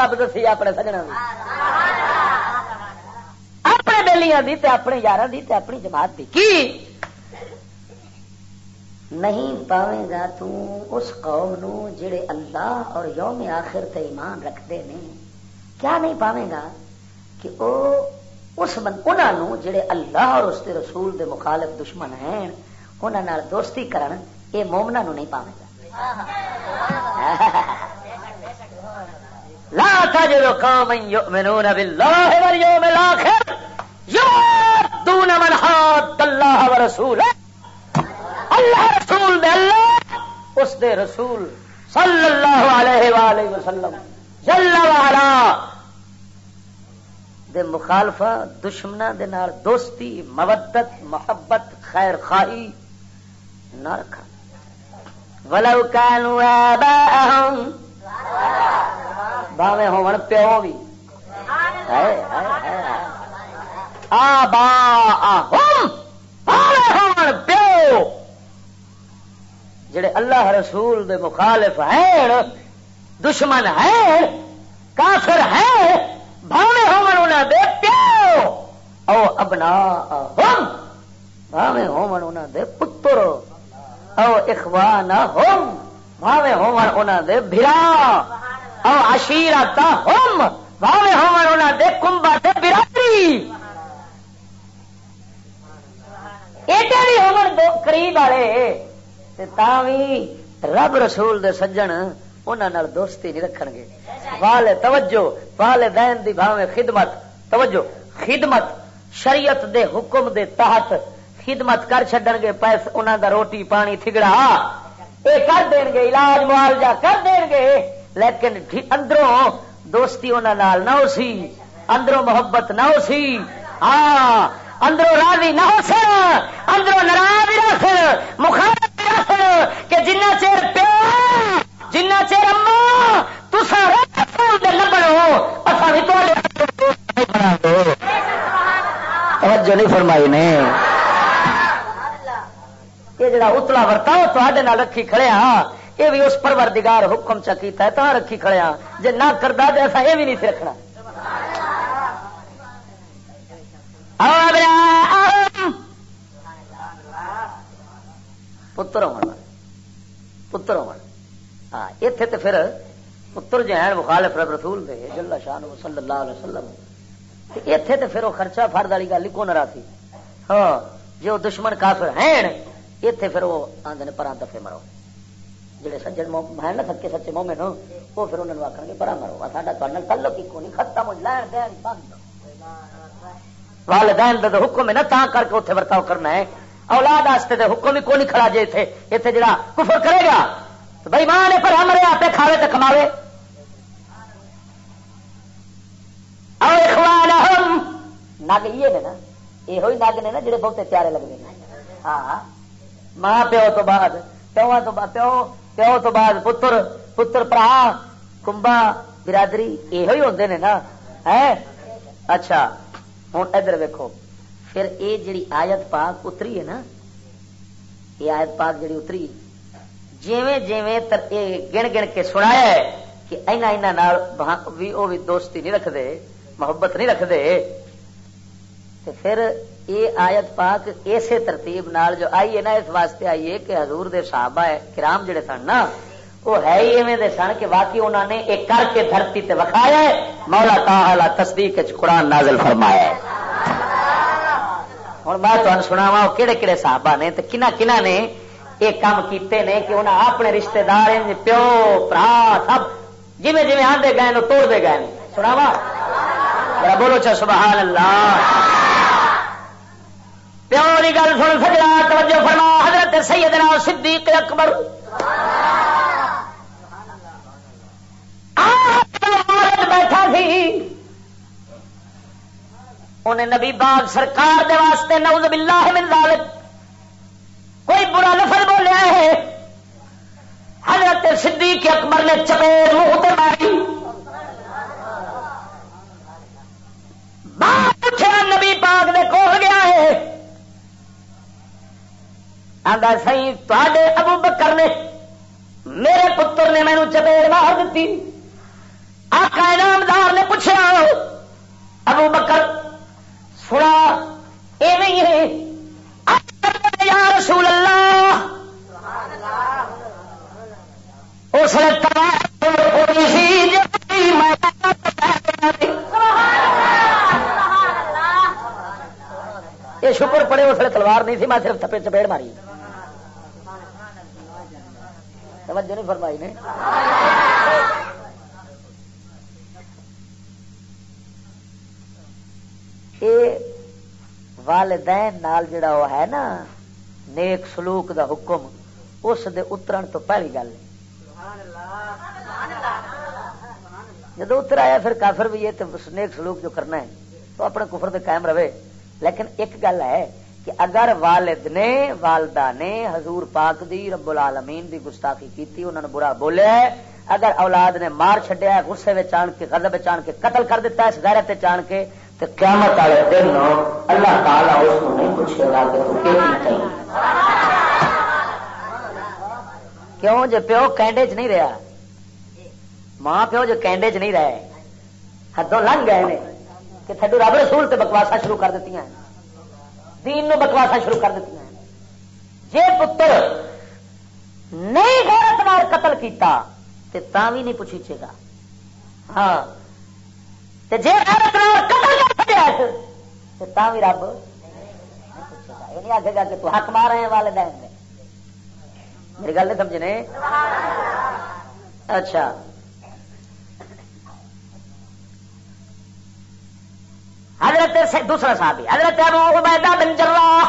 رب دسی اپنے سجنا اپنے بیلیاں دی تے اپنے یار دی تے اپنی جماعت دی۔ کی؟ نہیں پاویں گا تو اس قوم نو جڑے اللہ اور یوم آخر تے ایمان رکھتے نے۔ کیا نہیں پاویں گا کہ او اس بند نو جڑے اللہ اور اس کے رسول دے مخالف دشمن ہیں، انہاں نال دوستی کرن، اے مومنا نو نہیں پاویں گا۔ لا تجد قوما يؤمنون بالله واليوم الاخر يوادون من حاد الله ورسوله. اللہ رسول دے اللہ، اس دے رسول صلی اللہ علیہ وآلہ وسلم جل وعلا دے مخالفہ، دشمنہ دے نال دوستی، مودت، محبت، خیر خواہی نہ رکھا۔ ولو كانوا آباءهم باوے ہون پیو بھی آبا باوے ہون پیو جڑے اللہ رسول دے مخالف ہیں دشمن ہیں کافر ہیں بھاوے ہون انہاں دے پیو او ابنا ہم بھاوے ہون انہاں دے پتر او اخوان ہم بھاوے ہون انہاں دے بھرا او عشیرت ہم بھاوے ہون انہاں دے کنبا تے برادری ایڈے بھی ہون دو قریب والے تے تاں وی رب رسول دے سجن انہاں نال دوستی نہیں رکھن گے والے توجہ والدین دی بھاویں خدمت توجہ خدمت شریعت دے حکم دے تحت خدمت کر چڈن گے پیس انہوں دا روٹی پانی تھگڑا یہ کر دین گے، علاج معالجہ کر دین گے۔ لیکن جی اندروں دوستی انہوں نال نہ ہو سی، اندروں محبت نہ ہو سی۔ ہاں اندروں راضی نہ ہو سن، اندروں ناراض نہ سن، مخالف نہ سن کہ جنہ چیر پیو، جنہ چیر اما تسا رسول دے نہ بنو اسا بھی تو توجہ نہیں فرمائی نے۔ یہ جڑا اتلا ورتا تے رکھی کھڑے ہاں یہ بھی اس پروردگار حکم چکیتا ہے تو رکھی کھڑے ہاں جے نہ کردا تے ایسا یہ بھی نہیں رکھنا۔ پتر ہونا پتر ہونا ہاں اتے تو پھر پتر جو ہیں، مخالف رب رسول دے، جل شان صلی اللہ علیہ وسلم۔ اتے تو پھر وہ خرچہ فرد والی گل ہی کون رہا سی ہاں جو دشمن کافر ہیں۔ اتے پھر وہ آدھے پرا دفے مرو جہے سجن ہے نا سچے سچے مومن وہ پھر انہوں نے آخر گے پرا مرو ساڈا تھوڑا تعلق ہی کون ختم لین دین بند والدین دا حکم ہے نا تا کر کے اتنے برتاؤ کرنا ہے اولاد واسطے دے حکم ہی کون کھڑا جے اتنے اتنے جڑا کفر کرے گا تو بھائی ماں نے پر ہمارے آپ کھاوے تو کماوے اور اخوان نگ یہ نا یہ نگ نے نا جڑے بہتے پیارے لگتے ہیں ہاں ماں پیو تو بعد، پیو تو بعد، پیو پیو تو بعد پتر پتر برا کمبا برادری یہ ہوتے نے نا، ہے؟ اچھا ہوں ادھر ویکو پھر یہ جڑی آیت پاک اتری ہے نا یہ آیت پاک جڑی اتری، جیویں جیویں گن گن کے سنایا ہے کہ اینا اینا نال بھی وہ بھی دوستی نہیں رکھتے محبت نہیں رکھتے پھر یہ آیت پاک اسی ترتیب نال جو آئی ہے نا، اس واسطے آئی ہے کہ حضور دے صحابہ ہے، کرام جڑے سن نا، وہ ہے ہی ایویں دے سن کہ واقعی انہوں نے ایک کر کے دھرتی تے وکھایا ہے۔ مولا تعالی تصدیق وچ قرآن نازل فرمایا ہے۔ ہوں میں تمہیں سنا وا کہڑے کہڑے صحابہ نے تو کنہ کنہ نے یہ کام کیتے نے کہ انہیں اپنے رشتے دار پیو، برا، سب جی جی آدھے گئے توڑتے گئے۔ سنا وا بولو چا سبحان اللہ۔ پیوری گل سن سجا توجہ فرما، حضرت سیدنا صدیق اکبر۔ بیٹھا سی انہیں نبی باغ سرکار دے واسطے نعوذ باللہ من ذالک کوئی برا لفظ بولیا ہے۔ حضرت صدیق اکبر نے چپیڑ منہ تے ماری۔ پوچھا نبی پاک دے کول گیا ہے آدھا سی تے ابو بکر نے میرے پتر نے مینو چپیڑ مار دیتی آقا انعامدار نے پوچھا ابو بکر سنا یہ نہیں ہے یا رسول اللہ اس یہ شکر پڑے اس تلوار نہیں تھی میں صرف تھپے چپیڑ ماری توجہ نہیں فرمائی نے۔ والدین نال جڑا وہ ہے نا، نیک سلوک دا حکم، اس دے اترن تو پہلی گل جب اتر آیا، پھر کافر بھی ہے، تو نیک سلوک جو کرنا ہے، تو اپنے کفر دے قائم رہے۔ لیکن ایک گل ہے کہ اگر والد نے، والدہ نے حضور پاک دی رب العالمین دی گستاخی کی انہوں نے برا بولیا ہے، اگر اولاد نے مار چڈیا غصے میں چان کے، غضب چان کے، قتل کر دیتا ہے، اس غیرت چان کے تو قیامت والے دن اللہ تعالیٰ اس کو نہیں پوچھے گا کہ تو کیا کیوں جو پیو کینڈے چ نہیں رہا ماں پیو جو کینڈے چ نہیں رہے؟ حدوں لنگ گئے نے، کہ تھڈو رب رسول تے بکواسا شروع کر دیتی ہیں۔ دین نو بکواسا شروع کر دیتی ہیں۔ جے پتر نہیں غیرت مار قتل کیتا تے تا بھی نہیں پوچھے گا۔ ہاں۔ تے جے غیرت مار قتل کر چھڈیا تے تا بھی رب نہیں پوچھے گا۔ یہ نہیں آگے گا کہ تو حق مار رہے ہیں والدین میں میری گل نہیں سمجھنے؟ اچھا۔ حضرت سے دوسرا صحابی، حضرت ابو عبیدہ بن جراح۔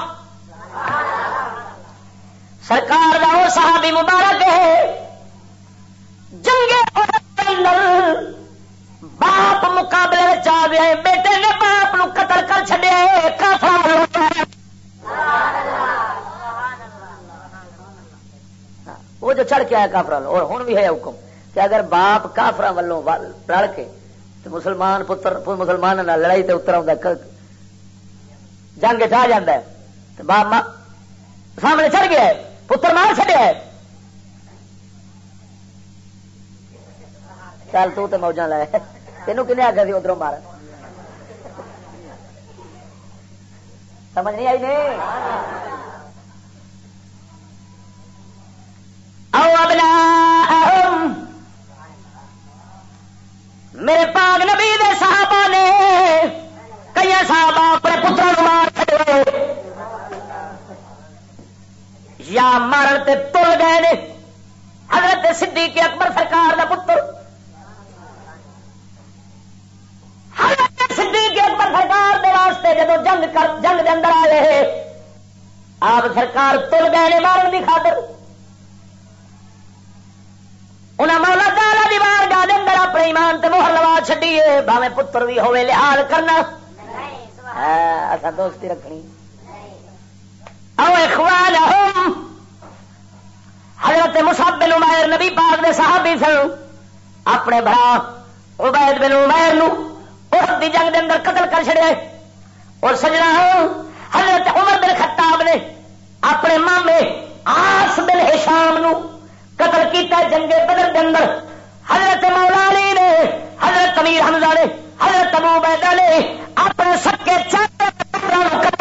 سرکار کا وہ صحابی مبارک ہے۔ جنگے باپ مقابلے آ گیا بیٹے نے باپ نو قتل کر چڈیا وہ جو چڑھ کے آیا کافر اور ہوں بھی ہے حکم کہ اگر باپ کافر والوں رل کے تو مسلمان پتر مسلمان لڑائی تے اتر آ جنگ چاہ جا باپ سامنے چڑھ گیا ہے، پتر مار چڑیا ہے۔ چل تو تے موجہ لائے تینوں کنے آگے سی ادھر مار۔ سمجھ نہیں آئی نہیں او ابنا میرے پاگ نبی دے صحابہ نے کئی صحابہ اپنے پتروں مار یا مارن تے تل گئے حضرت صدیق اکبر سرکار کا پتر۔ سرکار دے واسطے جدو جنگ کر جنگ دے اندر آئے آپ سرکار تل گئے مارن کی خاطر۔ انہیں مولا تالا دی بار گاہ اندر اپنے ایمان تے مہر لوا چڈیے باوے پتر بھی ہوے لحاظ کرنا۔ ہاں، اصا دوستی رکھنی۔ او اخوان حضرت مصعب بن عمیر نبی پاک دے صحابی سن، اپنے برا عبید بن عمیر نو دی جنگ دے اندر قتل کر چڑیا اور سجنا حضرت عمر بن خطاب نے اپنے مامے آس بن ہشام نو قتل کیتا جنگے بدر دے اندر۔ حضرت مولا علی نے، حضرت امیر حمزہ نے، حضرت ابو بیدہ نے اپنے سکے چاہتے قتل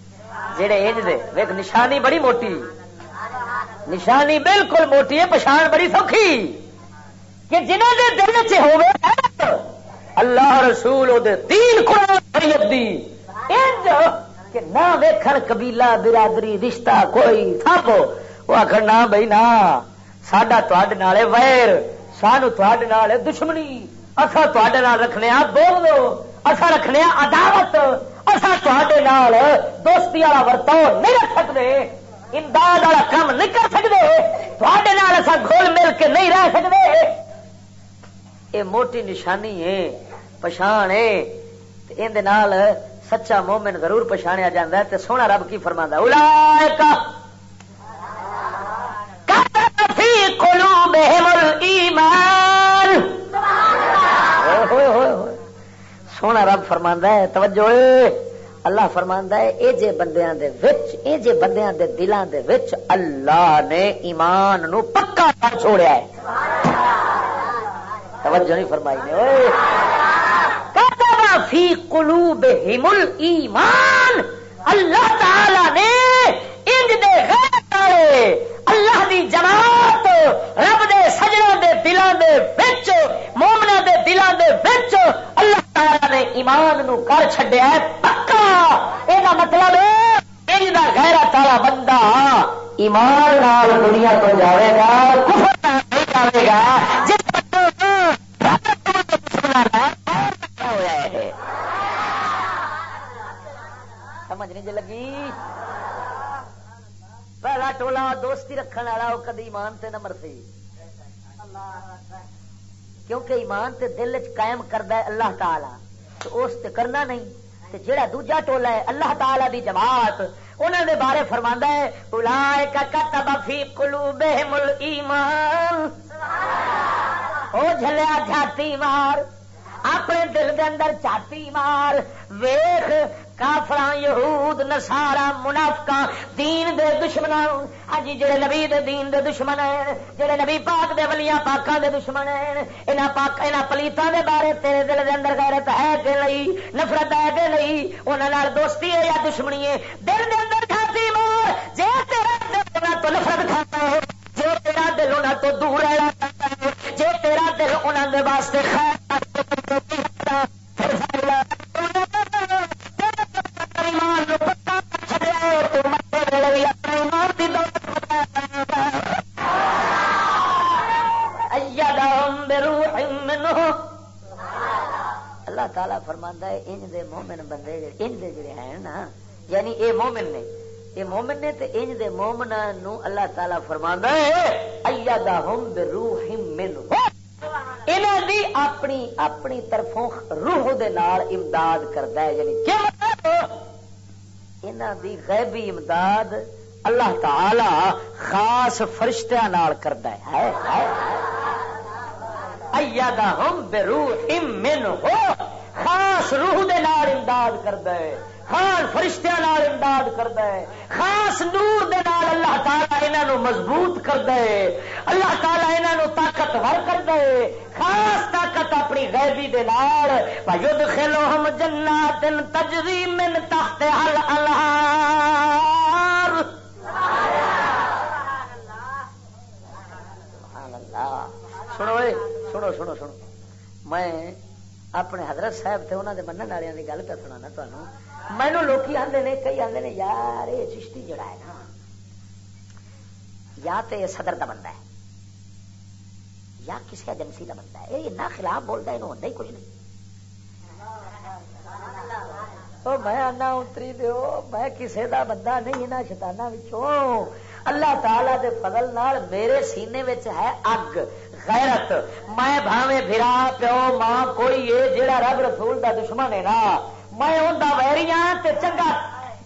جہے انج دے ویک نشانی بڑی موٹی۔ نشانی بالکل موٹی ہے، پچھان بڑی سوکھی۔ کہ جنہوں دے دل چ ہو اللہ رسول دین قرآن دی۔ انج کہ نہ ویکھن قبیلہ برادری، رشتہ کوئی، سب وہ آخر نہ بھائی نہ۔ ساڈا تے ویر، سانو تے دشمنی۔ اصا تے رکھنے بول دو اصا رکھنے عداوت۔ اصا تے دوستی والا ورتاؤ نہیں رکھ سکتے امداد والا کام نہیں کر سکتے تھوڑے اصا گول مل کے نہیں رہ سکتے یہ موٹی نشانی ہے پچھان ہے اندر سچا مومن ضرور پچھاڑیا جا سونا رب کی فرما الا سونا فرما ہے، توجہ اللہ فرما ہے، اے جے بندیاں دے وچ، اے جے بندیاں دے دلان دے وچ اللہ نے ایمان نو پکا کر چھوڑیا ہے۔ توجہ نہیں فرمائی نے فی قلوبہم الایمان۔ اللہ تعالی نے انج دے غیر والے، اللہ دی جماعت، رب دے سجنا دے دلان دے وچ مومنا دے دلان دے وچ، اللہ تعالی نے ایمان نو کر چھڈیا ہے پکا یہ مطلب انج دا تالا بندہ ایمان نال دنیا تو جاوے گا کفر نہیں جاوے گا جس سمجھ نہیں لگی پہلا ٹولا دوستی رکھنے والا وہ کدی ایمان تے نمبر سی کیونکہ ایمان تے دل چ قائم کرتا ہے اللہ تعالی۔ تو اس تے کرنا نہیں، تے جڑا دوجا ٹولا ہے اللہ تعالی دی جماعت انہوں نے بارے فرما ہے، اولائک کتب فی قلوبہم الایمان۔ او جھلیا جھاتی مار، اپنے دل دے اندر چاتی مار ویخ کافر یہود نسارا منافقا دین دے دشمن اج جڑے نبی دے دین دے دشمن ہیں، جڑے نبی پاک دے ولیاں پاکاں دے دشمن ہیں، انہاں پاک، انہاں پلیتاں دے بارے تیرے دل دے اندر غیرت ہے کہ نہیں، نفرت ہے کہ نہیں، انہاں نال دوستی ہے یا دشمنی ہے۔ دل دے اندر کھاتی مار، جے تیرا دل تو نفرت کھاتا ہے، جے تیرا دل انہاں تو دور رہنا چاہتا ہے، جے تیرا دل انہاں دے واسطے خیر پھر اللہ تعالی فرما ہے انج دے مومن بندے انج دے جڑے ہیں نا یعنی اے مومن نے، اے مومن نے تے انج دے مومنا نو اللہ تعالی فرما ہے ایدہم بروح منہ انہاں دی اپنی اپنی طرفوں روح دے نال امداد کردا ہے یعنی کیا مطلب؟ انہاں دی غیبی امداد اللہ تعالی خاص فرشتیاں نال کردا ہے ہے ایدہم بروح منہ خاص روح دے نال امداد کردا ہے، خاص فرشتیاں نال امداد کردا ہے، خاص نور دے نال اللہ تعالی انہاں نو مضبوط کردا ہے، اللہ تعالی انہاں نو طاقتور کردا ہے۔ خاص طاقت اپنی غیبی دے نال، ويدخلهم جنات تجری من تحت الانهار سبحان اللہ۔ سنو سنو سنو سنو۔ میں اپنے حضرت صاحب تھے انہوں نے منع والوں کی گل پہ سنا تمہیں مینو لوگ آتے نے، کئی آتے نے، یار یہ چشتی جڑا ہے نا۔ یا تو یہ صدر کا بندہ ہے۔ یا کسی ایجنسی کا بندہ ہے۔ یہ نہ خلاف بولتا ہے یہ ہوتا ہی کچھ نہیں۔ میں آنا، اتری دو میں کسی کا بندہ نہیں یہاں شتانہ اللہ تعالی دے فضل نال میرے سینے وچ ہے اگ، غیرت۔ میں بھاوے پھرا پیو، ماں، کوئی ہے جیڑا رب رسول دا دشمن ہے نا۔ میں انہیں ویری ہاں چنگا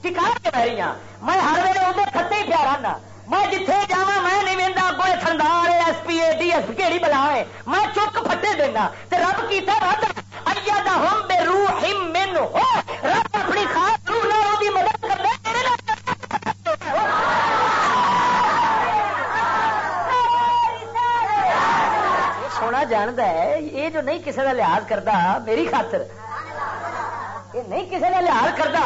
ٹکا کے ویری ہاں۔ میں ہر ویلے اندر کھتے ہی پیار ہاں آنا میں جتھے جا میں نہیں وہدا کوئی تھندار ایس پی، اے ڈی، ایس کہڑی بلا ہے میں چک پھٹے دینا تے رب کیتا رد۔ ایا دا ہم بے روح من ہو رب اپنی خاص روح نہ دی مدد جاند ہے، یہ جو نہیں کسی کا لحاظ کرتا میری خاطر۔ یہ نہیں کسی کا لحاظ کرتا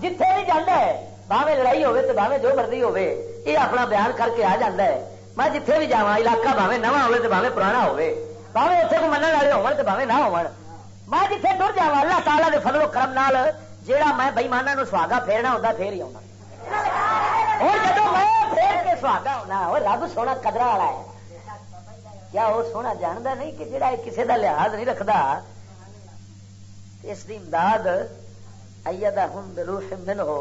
جتھے بھی جانا ہے باہیں لڑائی ہوے تو باہیں جو مرضی ہوے یہ اپنا بیان کر کے آ جاتا ہے۔ میں جتھے بھی جا علاقہ باہیں نواں ہوے تو باہیں پرانا ہوے باہیں اتنے کو من والے ہو باہیں نہ ہو میں جتھے ٹر جا اللہ تعالیٰ کے فضل و کرم نال جیڑا میں بئیمانا سہاگا پھیرنا ہوتا پھر ہی آنا اور جب میں پھیر کے سہاگا ہونا وہ رب سونا قدرہ والا ہے۔ کیا وہ سونا جانتا نہیں کہ جڑا کسی کا لحاظ نہیں رکھتا اس کی امداد ایدا ہوں روح من ہو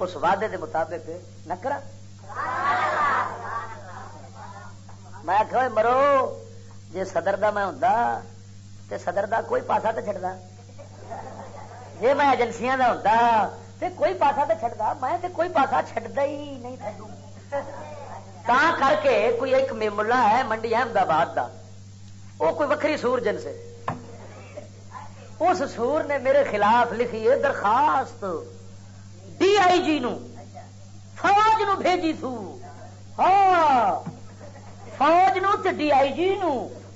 اس وعدے دے مطابق نہ کرا۔ میں کہ مرو جی صدر دا میں ہوں تے صدر دا کوئی پاسا تو چڑھتا جی میں ایجنسیاں دا ہوں تے کوئی پاسا تو چڑھتا میں تے کوئی پاسا چڈتا ہی نہیں تا کر کے کوئی ایک ملا ہے منڈی احمد آباد کا وہ کوئی وکری سور جن سے اس سور نے میرے خلاف لکھی ہے درخواست ڈی آئی جی نو فوج نو بھیجی تھو ہاں فوج نو تے ڈی آئی جی نو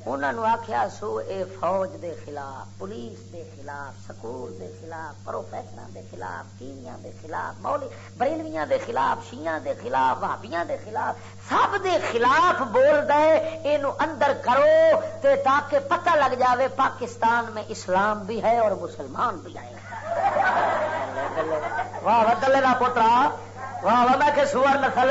انہوں آخیا سو اے فوج دے خلاف، پولیس دے خلاف، سکول دے خلاف پروفیسر دے خلاف کیمیاں دے خلاف مولی بریلویاں دے خلاف شیاں دے خلاف بھابیاں دے خلاف، سب دے خلاف بول دے، اینو اندر کرو تے تاکہ پتہ لگ جاوے پاکستان میں اسلام بھی ہے اور مسلمان بھی ہے۔ واہ واہ، دلے کا پوترا، واہ واہ، میں کہ سور نسل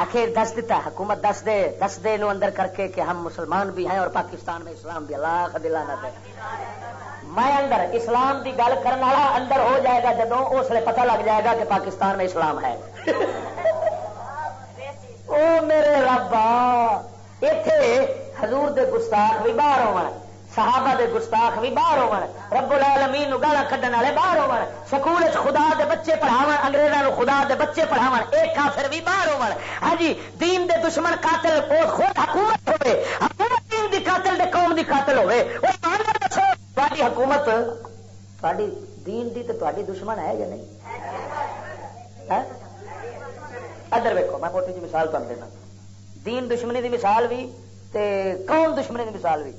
آخر دس دیتا حکومت دس دے دس دے نو اندر کر کے کہ ہم مسلمان بھی ہیں اور پاکستان میں اسلام بھی اللہ دلانا دے۔ میں اندر اسلام دی گل کرنے والا اندر ہو جائے گا جدو اس لیے پتہ لگ جائے گا کہ پاکستان میں اسلام ہے۔ او میرے ربا اتے حضور دے گستاخ بھی باہر ہو صحابہ دے گستاخ بھی باہر ہو رب العالمین نو گالا کھڈن والے باہر ہو سکول خدا دے بچے پڑھاو انگریزوں نو خدا دے بچے پڑھاو ایک کافر بھی باہر ہو ہاں جی دین دے دشمن قاتل او خود حکومت ہوے حکومت دین دی قاتل دے قوم دی قاتل ہوے وہ دسو تاری حکومت تاری دین دی تے تاری دشمن ہے یا نہیں؟ ہاں؟ ادھر ویکو میں موٹی جی مثال کر دینا دین دشمنی دی مثال بھی تے قوم دشمنی دی مثال بھی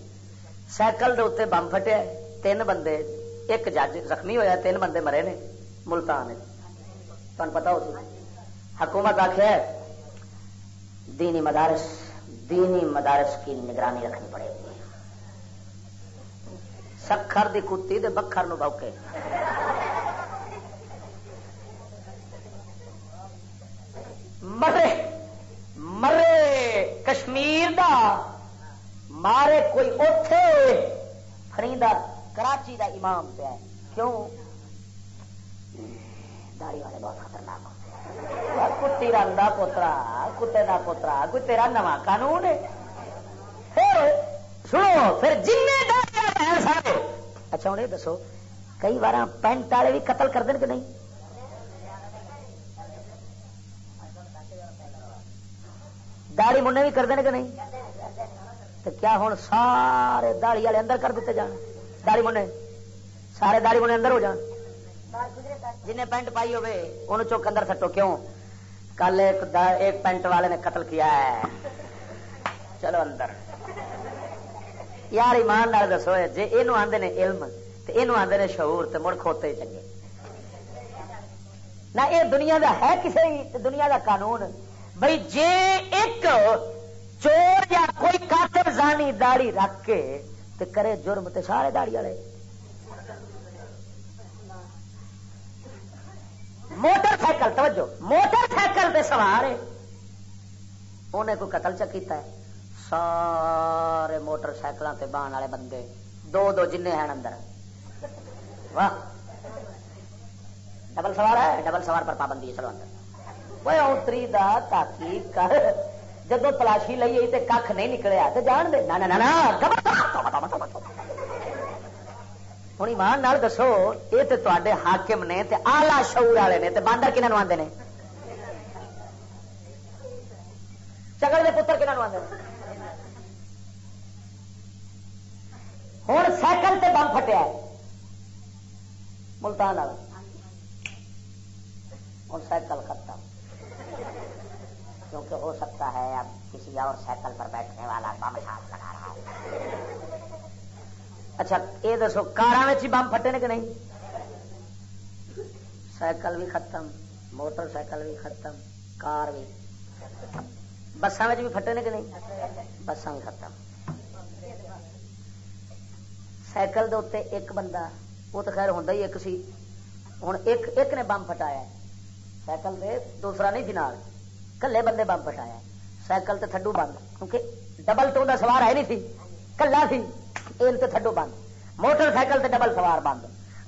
سائیکل دے اتنے بم فٹیا تین بندے، ایک جج زخمی ہویا تین بندے مرے نے، ملتان تمہیں پتا ہو حکومت آخر دینی مدارس دینی مدارس کی نگرانی رکھنی پڑے گی۔ سکھر دی کتی دے بکھر نو بوکے مرے مرے، کشمیر دا مارے کوئی اتے فریدا کراچی دا امام پہ ہے۔ کیوں؟ داڑی والے بہت خطرناک ہوتے کتی رنگ کا پوترا، کتے کا پوترا کوئی تیرا نواں قانون ہے۔ پھر سنو، پھر جن سارے۔ اچھا ہوں یہ دسو، کئی بار پینٹ والے بھی قتل کر دیں کہ نہیں؟ داڑی منہ بھی کر دیں کہ نہیں؟ تو کیا ہوں سارے داڑی والے اندر کر دیتے جان؟ داڑی منے؟ سارے داڑی منے اندر ہو جان؟ جن پینٹ پائی ہوے ان چوک اندر سٹو، کیوں؟ کل ایک ایک پینٹ والے نے قتل کیا ہے۔ چلو اندر۔ یار ایمان نال دسو جی یہ آدھے نے علم تو یہ آدھے نے شعور تو مڑ کھوتے چنگے۔ نہ یہ دنیا دا ہے کسی دنیا دا قانون۔ بھائی جے ایک چور یا کوئی کاتر زانی داڑی رکھ کے تے کرے جرم تے سارے داڑی والے۔ موٹر سائیکل، توجہ، موٹر سائیکل پہ سوار ہے۔ انہیں کوئی قتل چکیتا ہے؟ سارے موٹر سائیکل تے بان والے بندے، دو دو جن ہیں اندر۔ واہ۔ ڈبل سوار ہے، ڈبل سوار پر پابندی ہے، چلو اندر۔ وہ اتری دا تحقیق کر۔ جب تلاشی لئی تو کھ نہیں نکلیا تو جان دے ہوں ایمان نال دسو، یہ تو تے حاکم نے تے آلہ شعور والے نے تے باندر کنہوں آتے ہیں چگل کے پتر کنہوں آتے ہیں ہوں سائیکل تے بم پھٹیا ملتان والا ہوں سائیکل ختم کیونکہ ہو سکتا ہے اب کسی اور سائیکل پر بیٹھنے والا بم ساتھ لگا رہا ہے اچھا یہ دسو کار بم پھٹے نے کہ نہیں؟ سائیکل بھی ختم، موٹر سائیکل بھی ختم، کار بھی۔ بسان بھی پھٹے نے کہ نہیں؟ بسان بھی ختم۔ سائیکل دے اتنے ایک بندہ، وہ تو خیر ہوں ہی ایک سی۔ ہوں ایک ایک نے بم پھٹایا سائیکل دے دوسرا نہیں نال کلے بندے بم پھٹایا سائیکل تے تھڈو بند، کیونکہ ڈبل تو سوار ہے نہیں سی کلا سی تے تھڈو بند۔ موٹر سائیکل تے ڈبل سوار بند۔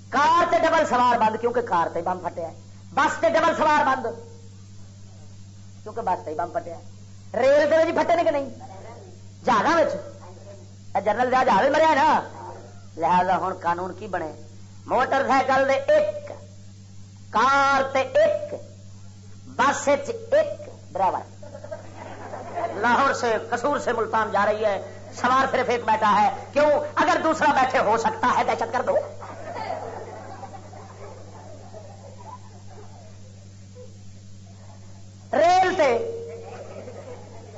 کار تے ڈبل سوار بند، کیونکہ کار تے بم پھٹیا۔ بس تے ڈبل سوار بند، کیونکہ بس تے بم پھٹیا۔ ریل کے پھٹے نے کہ نہیں؟ جہاز جنرل جہاز مریا نا؟ لہذا ہوں قانون کی بنے؟ موٹر سائیکل دے ایک، کار تے ایک، بس ایک ڈرائیور لاہور سے کسور سے ملتان جا رہی ہے۔ سوار صرف ایک بیٹھا ہے۔ کیوں؟ اگر دوسرا بیٹھے ہو سکتا ہے، دہشت کر دو ریل سے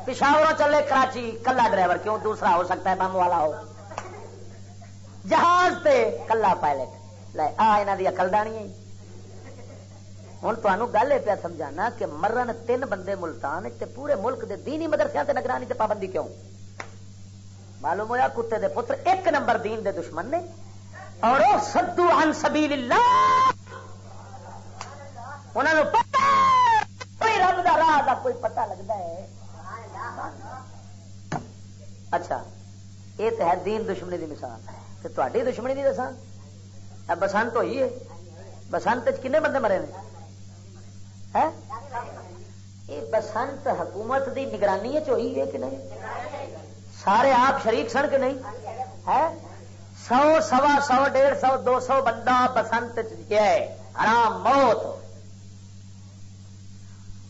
پشاوروں چلے کراچی، کلا ڈرائیور۔ کیوں؟ دوسرا ہو سکتا ہے، بم والا ہو۔ جہاز تے کلا پائلٹ۔ لے، آ یہاں اکل دانی ہوں تمہوں گل یہ پیا سمجھانا کہ مرن تین بندے ملتان پورے ملک دے دینی مدرسے تے نگرانی تے پابندی کیوں؟ معلوم ہوا کتے دے پتر ایک نمبر دین دے دشمن نے؟ اور سدو عن سبیل اللہ! انہوں نے پتا کوئی رب دا راہ دا کوئی پتہ لگتا ہے؟ اچھا یہ تو ہے دین دشمنی دی مثال۔ تو تاری دشمنی دی دسان بسنت ہوئی ہے۔ بسنت کنے بندے مرے نے؟ یہ بسنت حکومت دی نگرانی ہوئی ہے کہ نہیں؟ سارے آپ شریک سن کے نہیں؟ ہے؟ سو، سوا سو، ڈیڑھ سو، دو سو بندہ بسنت آرام موت۔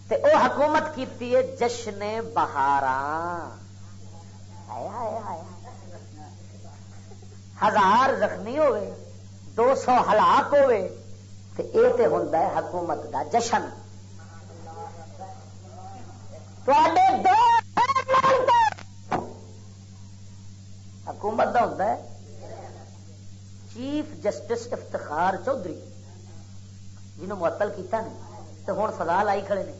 تے او حکومت کی جشن بہارا۔ ہزار زخمی ہوئے، دو سو ہلاک ہوئے، تے اے تے ہوں حکومت دا جشن۔ حکومت کا ہوتا ہے چیف جسٹس افتخار چودھری جنہوں معطل کیتا نہیں تو ہوں سزا لائی کھڑے نے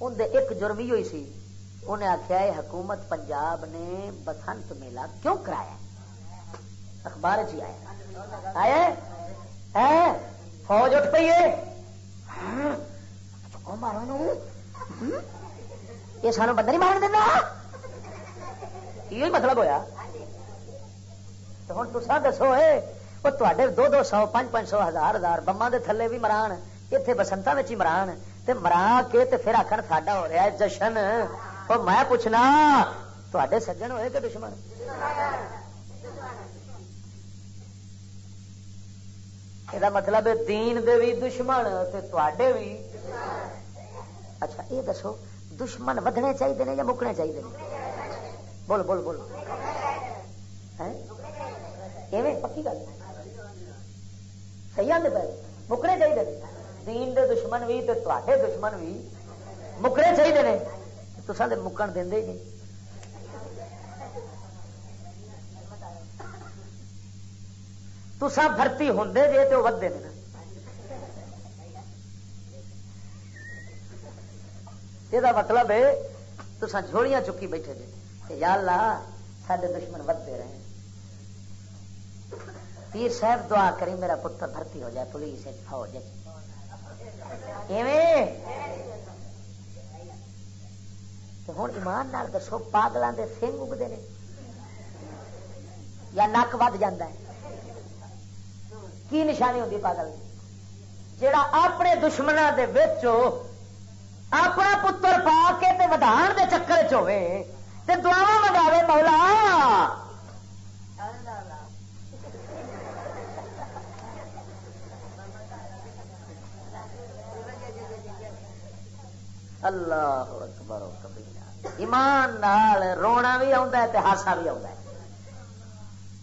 اندر ایک جرم ہی ہوئی سی انہیں آخیا یہ حکومت پنجاب نے بسنت میلہ کیوں کرایا اخبار چی آیا آیا فوج اٹھ پی ہے مارو یہ سانو بندہ نہیں مارن دینا؟ یہ مطلب ہوا ہوں تصا دسو وہ تے دو دو سو پانچ پانچ سو، ہزار ہزار بما کے تھلے بھی مران اتنے بسنتا ہی مران، تے مرا کے تے پھر آخر ساڈا ہو رہا ہے جشن۔ وہ میں پوچھنا تے سجن ہوئے کہ دشمن؟ یہ مطلب دین دے بھی دشمن تے تے بھی اچھا یہ دسو دشمن ودنے چاہیے یا مکنے چاہیے بول بول بول پکی گل۔ صحیح آتے پہ مکنے چاہیے دین دے دشمن بھی تے دشمن بھی مکنے چاہیے تو سارے مکن دے نہیں۔ تسا بھرتی ہوں جی تو ودے نا یہ مطلب ہے تو جھوڑیاں چکی بیٹھے جی کہ یا اللہ سارے دشمن ودتے رہے پیر صاحب دعا کری میرا پتر بھرتی ہو جائے پولیس فوج ہوں ایمان نال دسو پاگلوں کے سنگ اگتے ہیں یا نک ود جا کی نشانی ہوتی پاگل جڑا اپنے دشمنوں کے اپنا پتر پا کے تے ودان دے چکر چوے ہوے تے دعاواں مولا اللہ اکبر کبیرہ ایمان نال رونا بھی آوندا ہے ہاسا بھی آوندا ہے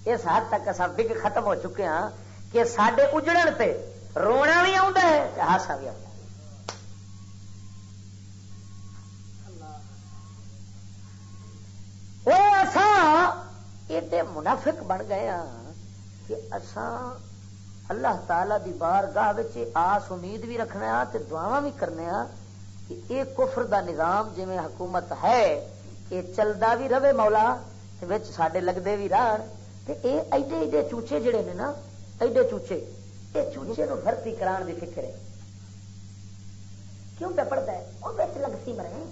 اس حد تک اساں بگ ختم ہو چکے ہاں کہ سڈے اجڑن سے رونا بھی آتا ہے تے ہاسا بھی آتا ہے ایڈے منافق بن گئے ہاں کہ اسان اللہ تعالی دی بار گاہ آس امید بھی رکھنا تے دعوا بھی کرنے ہاں کہ یہ کفر دا نظام جی حکومت ہے یہ چلتا بھی رہے مولا سڈے لگتے بھی رہن۔ تے اے ایڈے ایڈے چوچے جڑے نے نا، ایڈے چوچے یہ چوچے نو بھرتی کران دی فکر ہے۔ کیوں پہ پڑتا ہے؟ وہ بچ لگتی مرے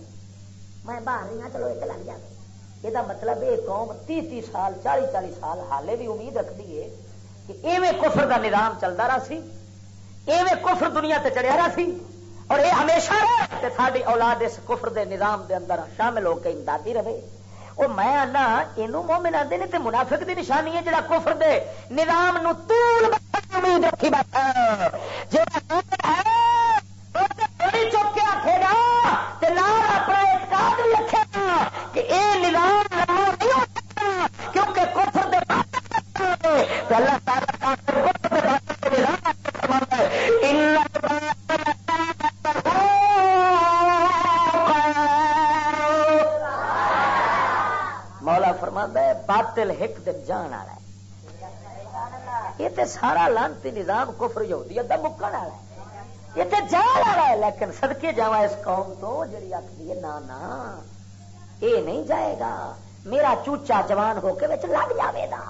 میں باہر رہی ہوں چلو ایک لگ جائے یہ مطلب یہ قوم تی تی سال چالی چالی سال حالے بھی امید رکھتی ہے کہ ایویں کفر دا نظام چلتا رہا سی ایویں کفر دنیا تے چڑھیا رہا سی اور یہ ہمیشہ رہے ساری اولاد اس کفر دے نظام دے اندر شامل ہو کے امدادی رہے وہ میں آنا یہ مومن آتے ہیں منافق دی نشانی ہے جڑا کفر دے نظام نو طول امید رکھی بیٹھا چک کے آخے گا اپنا اعتقاد بھی کہ یہ نظام نہیں ہو سکتا، کیونکہ کفر دے اللہ تعالیٰ ہے باطل ایک دن جان والا ہے۔ یہ تو سارا لانتی نظام کفر یہودی دا مکن والا ہے۔ یہ تو جان والا ہے، لیکن سدکے جا اس قوم تو جی آخری ہے نا یہ نہیں جائے گا، میرا چوچا جوان ہو کے لگ جائے گا۔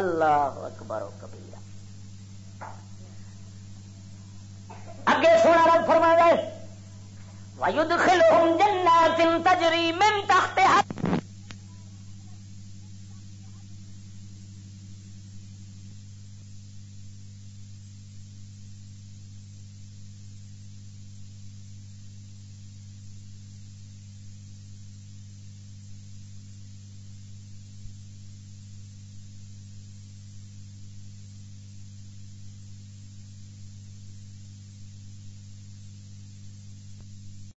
اللہ اکبر و کبھی اگے سونا رنگ فرما گئے وَيُدْخِلُهُمْ جَنَّاتٍ تَجْرِي مِنْ تَحْتِ